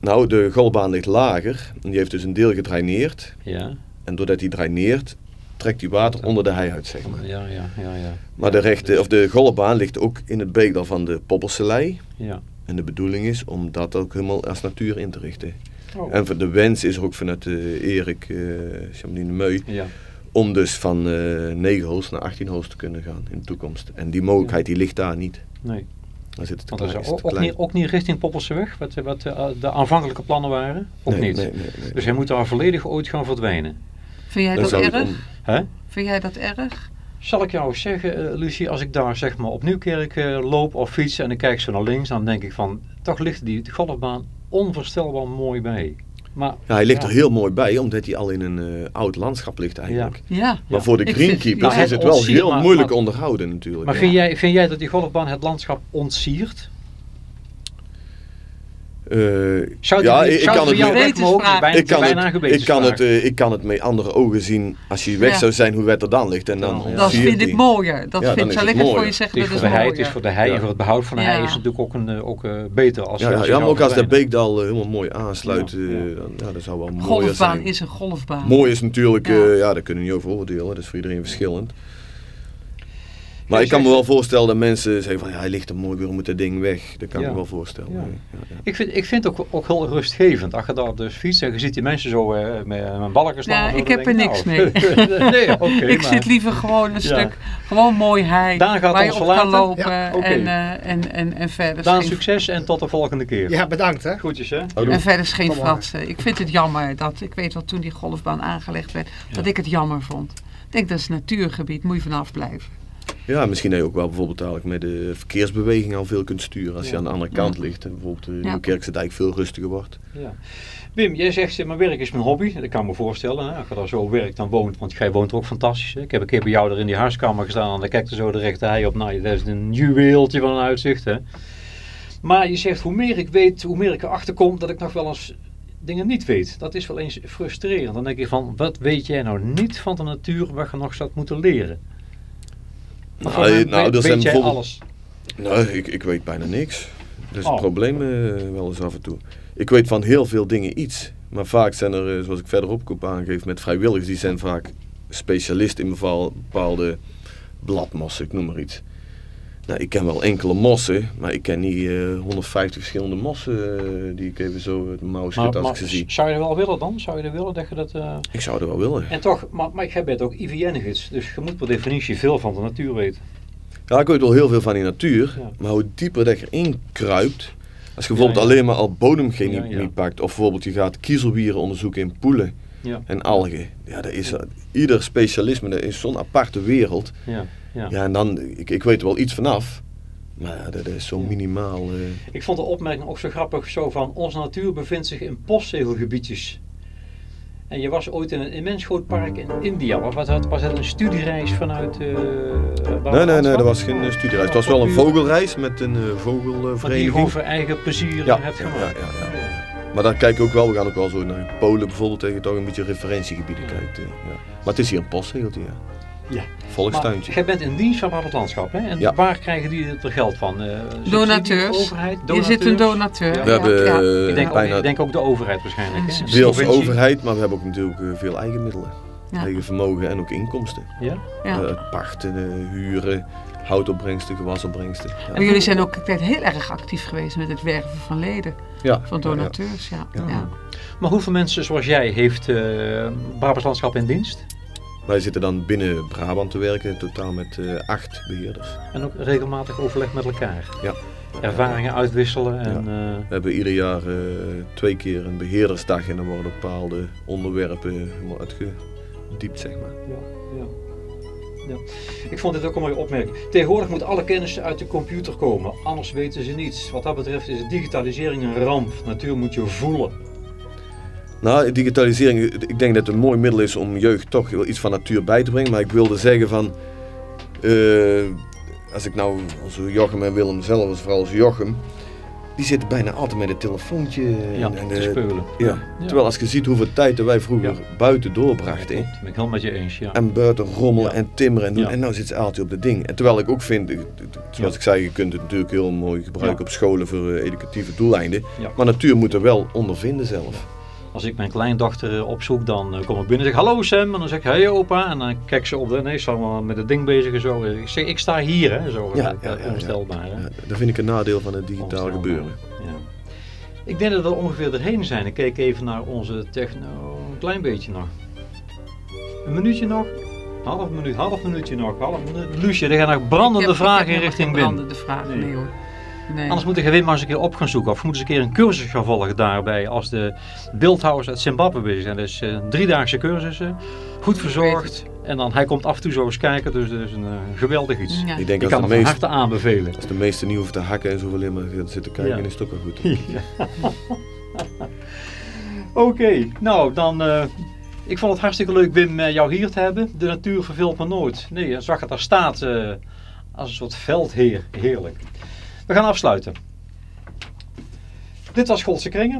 Nou, de golfbaan ligt lager. En die heeft dus een deel gedraineerd. Ja, En doordat die draineert, trekt die water onder de hei uit, zeg maar. ja, ja, ja. ja. Maar de, rechte, of de golfbaan ligt ook in het beekdal van de Poppelselei. Ja. En de bedoeling is om dat ook helemaal als natuur in te richten. Oh. En voor de wens is er ook vanuit uh, Erik uh, Chamelin de Meu Ja. om dus van uh, 9 holes naar 18 holes te kunnen gaan in de toekomst. En die mogelijkheid die ligt daar niet. Nee. Dan zit het te Want dat klein, is ook, te ook, klein. niet, ook niet richting Poppelseweg, wat, wat uh, de aanvankelijke plannen waren? Ook nee, niet. Nee, nee, nee. Dus hij moet daar volledig ooit gaan verdwijnen. Vind jij dat erg? om- Hè? Vind jij dat erg? Zal ik jou zeggen, eh, Lucie, als ik daar zeg maar op Nieuwkerk eh, loop of fiets en ik kijk zo naar links, dan denk ik van, toch ligt die golfbaan onvoorstelbaar mooi bij. Maar Ja, hij ligt Ja. er heel mooi bij, omdat hij al in een eh, oud landschap ligt eigenlijk. Ja. Maar voor de greenkeepers ja, is het het wel heel maar- moeilijk maar- onderhouden natuurlijk. Maar ja. vind jij, vind jij dat die golfbaan het landschap ontsiert? Eh, Zou ja, het, ik, kan het jou met- bijna, ik kan bijna het, ik, kan het, eh, ik kan het met andere ogen zien als hij weg Ja. zou zijn hoe het er dan ligt. En dan Ja. Dat je vind ik mooier. Dat Ja, vind, zal ik het voor je zeggen, Het is dat voor de hei, het is voor de hei, Ja. voor het behoud van de hei is het natuurlijk ook, een, eh, ook eh, beter als Ja, als ja, je ja, zou maar ook als de. Beekdal helemaal mooi aansluit, Ja, eh, ja. dan- ja, dat zou wel mooier Golfbaan zijn. is een golfbaan. Mooi is natuurlijk, ja, daar kunnen we niet over oordelen, dat is voor iedereen verschillend. Maar ik kan me wel voorstellen dat mensen zeggen van ja, hij ligt er mooi weer, we moeten dat ding weg. Dat kan ik me wel voorstellen. Ja. Ja, ja, ja. Ik vind, ik vind het ook, ook heel rustgevend. Als je daar dus fietst en je ziet die mensen zo eh, met mijn balken staan. Zo, ik heb er niks nou, nee, oké. ik maar zit liever gewoon een Ja. stuk, gewoon mooi hei, Daan gaat waar je ons op kan lopen en, eh, en, en, en verder Daan, geen, succes en tot de volgende keer. Ja, bedankt hè. Groetjes hè. En verder geen fratsen. Ik vind het jammer dat, ik weet wel toen die golfbaan aangelegd werd, dat ik het jammer vond. Ik denk dat is natuurgebied, moet je vanaf blijven. Ja, misschien dat je ook wel bijvoorbeeld dadelijk met de verkeersbeweging al veel kunt sturen. Als je aan de andere kant ligt en bijvoorbeeld de Ja. Nieuwkerkse dijk veel rustiger wordt. Ja. Wim, jij zegt eh, mijn werk is mijn hobby. Dat kan ik me voorstellen. Hè? Als je daar zo werkt dan woont, want jij woont er ook fantastisch. Hè? Ik heb een keer bij jou er in die huiskamer gestaan en dan kijkt er zo de rechte hei op. Nou, dat is een juweeltje van een uitzicht. Hè? Maar je zegt, hoe meer ik weet, hoe meer ik erachter kom dat ik nog wel eens dingen niet weet. Dat is wel eens frustrerend. Dan denk je van, wat weet jij nou niet van de natuur waar je nog zou moeten leren? Nou, nou, er weet zijn bijvoorbeeld- alles? Nou, ik, ik weet bijna niks. Dat is Oh. het probleem eh, wel eens af en toe. Ik weet van heel veel dingen iets. Maar vaak zijn er, eh, zoals ik verderop heb aangegeven, met vrijwilligers, die zijn vaak specialist in bepaal- bepaalde bladmossen, ik noem maar iets. Nou, ik ken wel enkele mossen, maar ik ken niet eh 150 verschillende mossen eh, die ik even zo uit mijn mouw Maar, als maar ik ze zie. zou je er wel willen dan? Zou je er willen dat je dat... eh, Ik zou er wel willen. En toch, maar, maar jij bent ook IVN-gids, dus je moet per definitie veel van de natuur weten. Ja, ik weet wel heel veel van die natuur, Ja. maar hoe dieper dat je erin kruipt, als je bijvoorbeeld Ja, ja. alleen maar al bodemchemie pakt, of bijvoorbeeld je gaat kiezelwieren onderzoeken in poelen en algen, ja, dat is, ieder specialisme, dat is zo'n aparte wereld. ja, ja. Ja, en dan, ik, ik weet er wel iets vanaf, maar ja, dat is zo Ja. minimaal. eh. Ik vond de opmerking ook zo grappig, zo van onze natuur bevindt zich in postzegelgebiedjes. En je was ooit in een immens groot park in India. Was dat, was dat een studiereis vanuit... eh Nee, nee, nee, dat was geen eh, studiereis. Het was wel een vogelreis met een eh, Maar die je vogelvereniging. gewoon voor eigen plezier Ja, hebt ja, gemaakt. ja, ja, Maar daar kijken we ook wel, we gaan ook wel zo naar Polen bijvoorbeeld, tegen toch een beetje referentiegebieden Ja. kijkt. ja. Maar het is hier een postzegeltje, ja. Ja. Volkstuintje. Maar jij bent in dienst van het landschap, hè? En Ja. waar krijgen die er geld van? Eh, Donateurs. Overheid? Je zit een donateur. Ja. We ja, hebben ja. eh, Ik denk, ook, ik denk ook de overheid waarschijnlijk. Hè? Deels Provincie. overheid, maar we hebben ook natuurlijk eh, veel eigen middelen. Ja. Eigen vermogen en ook inkomsten. Ja? Ja. Eh, het pachten, eh, huren, houtopbrengsten, gewasopbrengsten. Ja. Maar jullie zijn ook ik weet, heel erg actief geweest met het werven van leden, Ja, van ja, ja. donateurs. Ja, Ja. ja. Maar hoeveel mensen zoals jij heeft eh Brabants Landschap in dienst? Wij zitten dan binnen Brabant te werken, in totaal met eh, acht beheerders. En ook regelmatig overleg met elkaar? Ja. Ervaringen uitwisselen en... eh, We hebben ieder jaar eh, twee keer een beheerdersdag en dan worden bepaalde onderwerpen helemaal uitgediept, zeg maar. Ja, ja. Ja. Ik vond dit ook een mooie opmerking. Tegenwoordig moet alle kennis uit de computer komen, anders weten ze niets. Wat dat betreft is digitalisering een ramp. Natuur moet je voelen. Nou, digitalisering, ik denk dat het een mooi middel is om jeugd toch iets van natuur bij te brengen. Maar ik wilde zeggen van, eh, als ik nou onze Jochem en Willem zelf, als vooral als Jochem, die zitten bijna altijd met een telefoontje. Ja, en, te speulen. ja. Terwijl als je ziet hoeveel tijd wij vroeger Ja. buiten doorbrachten. Dat ben ik helemaal met je eens, ja. En buiten rommelen Ja. en timmeren en doen. Ja. En nou zit ze altijd op de ding. En terwijl ik ook vind, zoals Ja. ik zei, je kunt het natuurlijk heel mooi gebruiken Ja. op scholen voor eh, educatieve doeleinden. Ja. Maar natuur moet er wel ondervinden zelf. Als ik mijn kleindochter eh, opzoek, dan eh, kom ik binnen en zeg hallo Sam. En dan zeg ik hey opa. En dan kijk ze op de, nee, ze allemaal met het ding bezig en zo. Ik zeg, ik sta hier, hè. Zo, Ja, ja, ja, dat vind ik een nadeel van het digitale Onvoorstelbaar. gebeuren. Ja. Ik denk dat we er ongeveer erheen zijn. Ik keek even naar onze techno, een klein beetje nog. Een minuutje nog? Half minuut, half minuutje nog, half minuut. Lucie, er gaan nog brandende Ik heb- ik heb vragen in richting geen Wim. brandende vragen, Nee. nee hoor. Nee. Anders moet je Wim maar eens een keer op gaan zoeken. Of je moet eens een keer een cursus gaan volgen daarbij. Als de beeldhouwers uit Zimbabwe bezig zijn. Dus eh driedaagse cursussen. Goed verzorgd. En dan hij komt af en toe zo eens kijken. Dus dat is een eh, geweldig iets. Ja. Ik denk Ik kan de, het van meeste, harte aanbevelen. als de meesten niet hoeven te hakken en zo alleen maar zitten kijken, Ja. is het ook wel goed. Oké, nou dan... eh, ik vond het hartstikke leuk Wim eh, jou hier te hebben. De natuur verveelt me nooit. Nee, je zag het daar staat eh, als een soort veldheer. Heerlijk. We gaan afsluiten. Dit was Godse Kringen.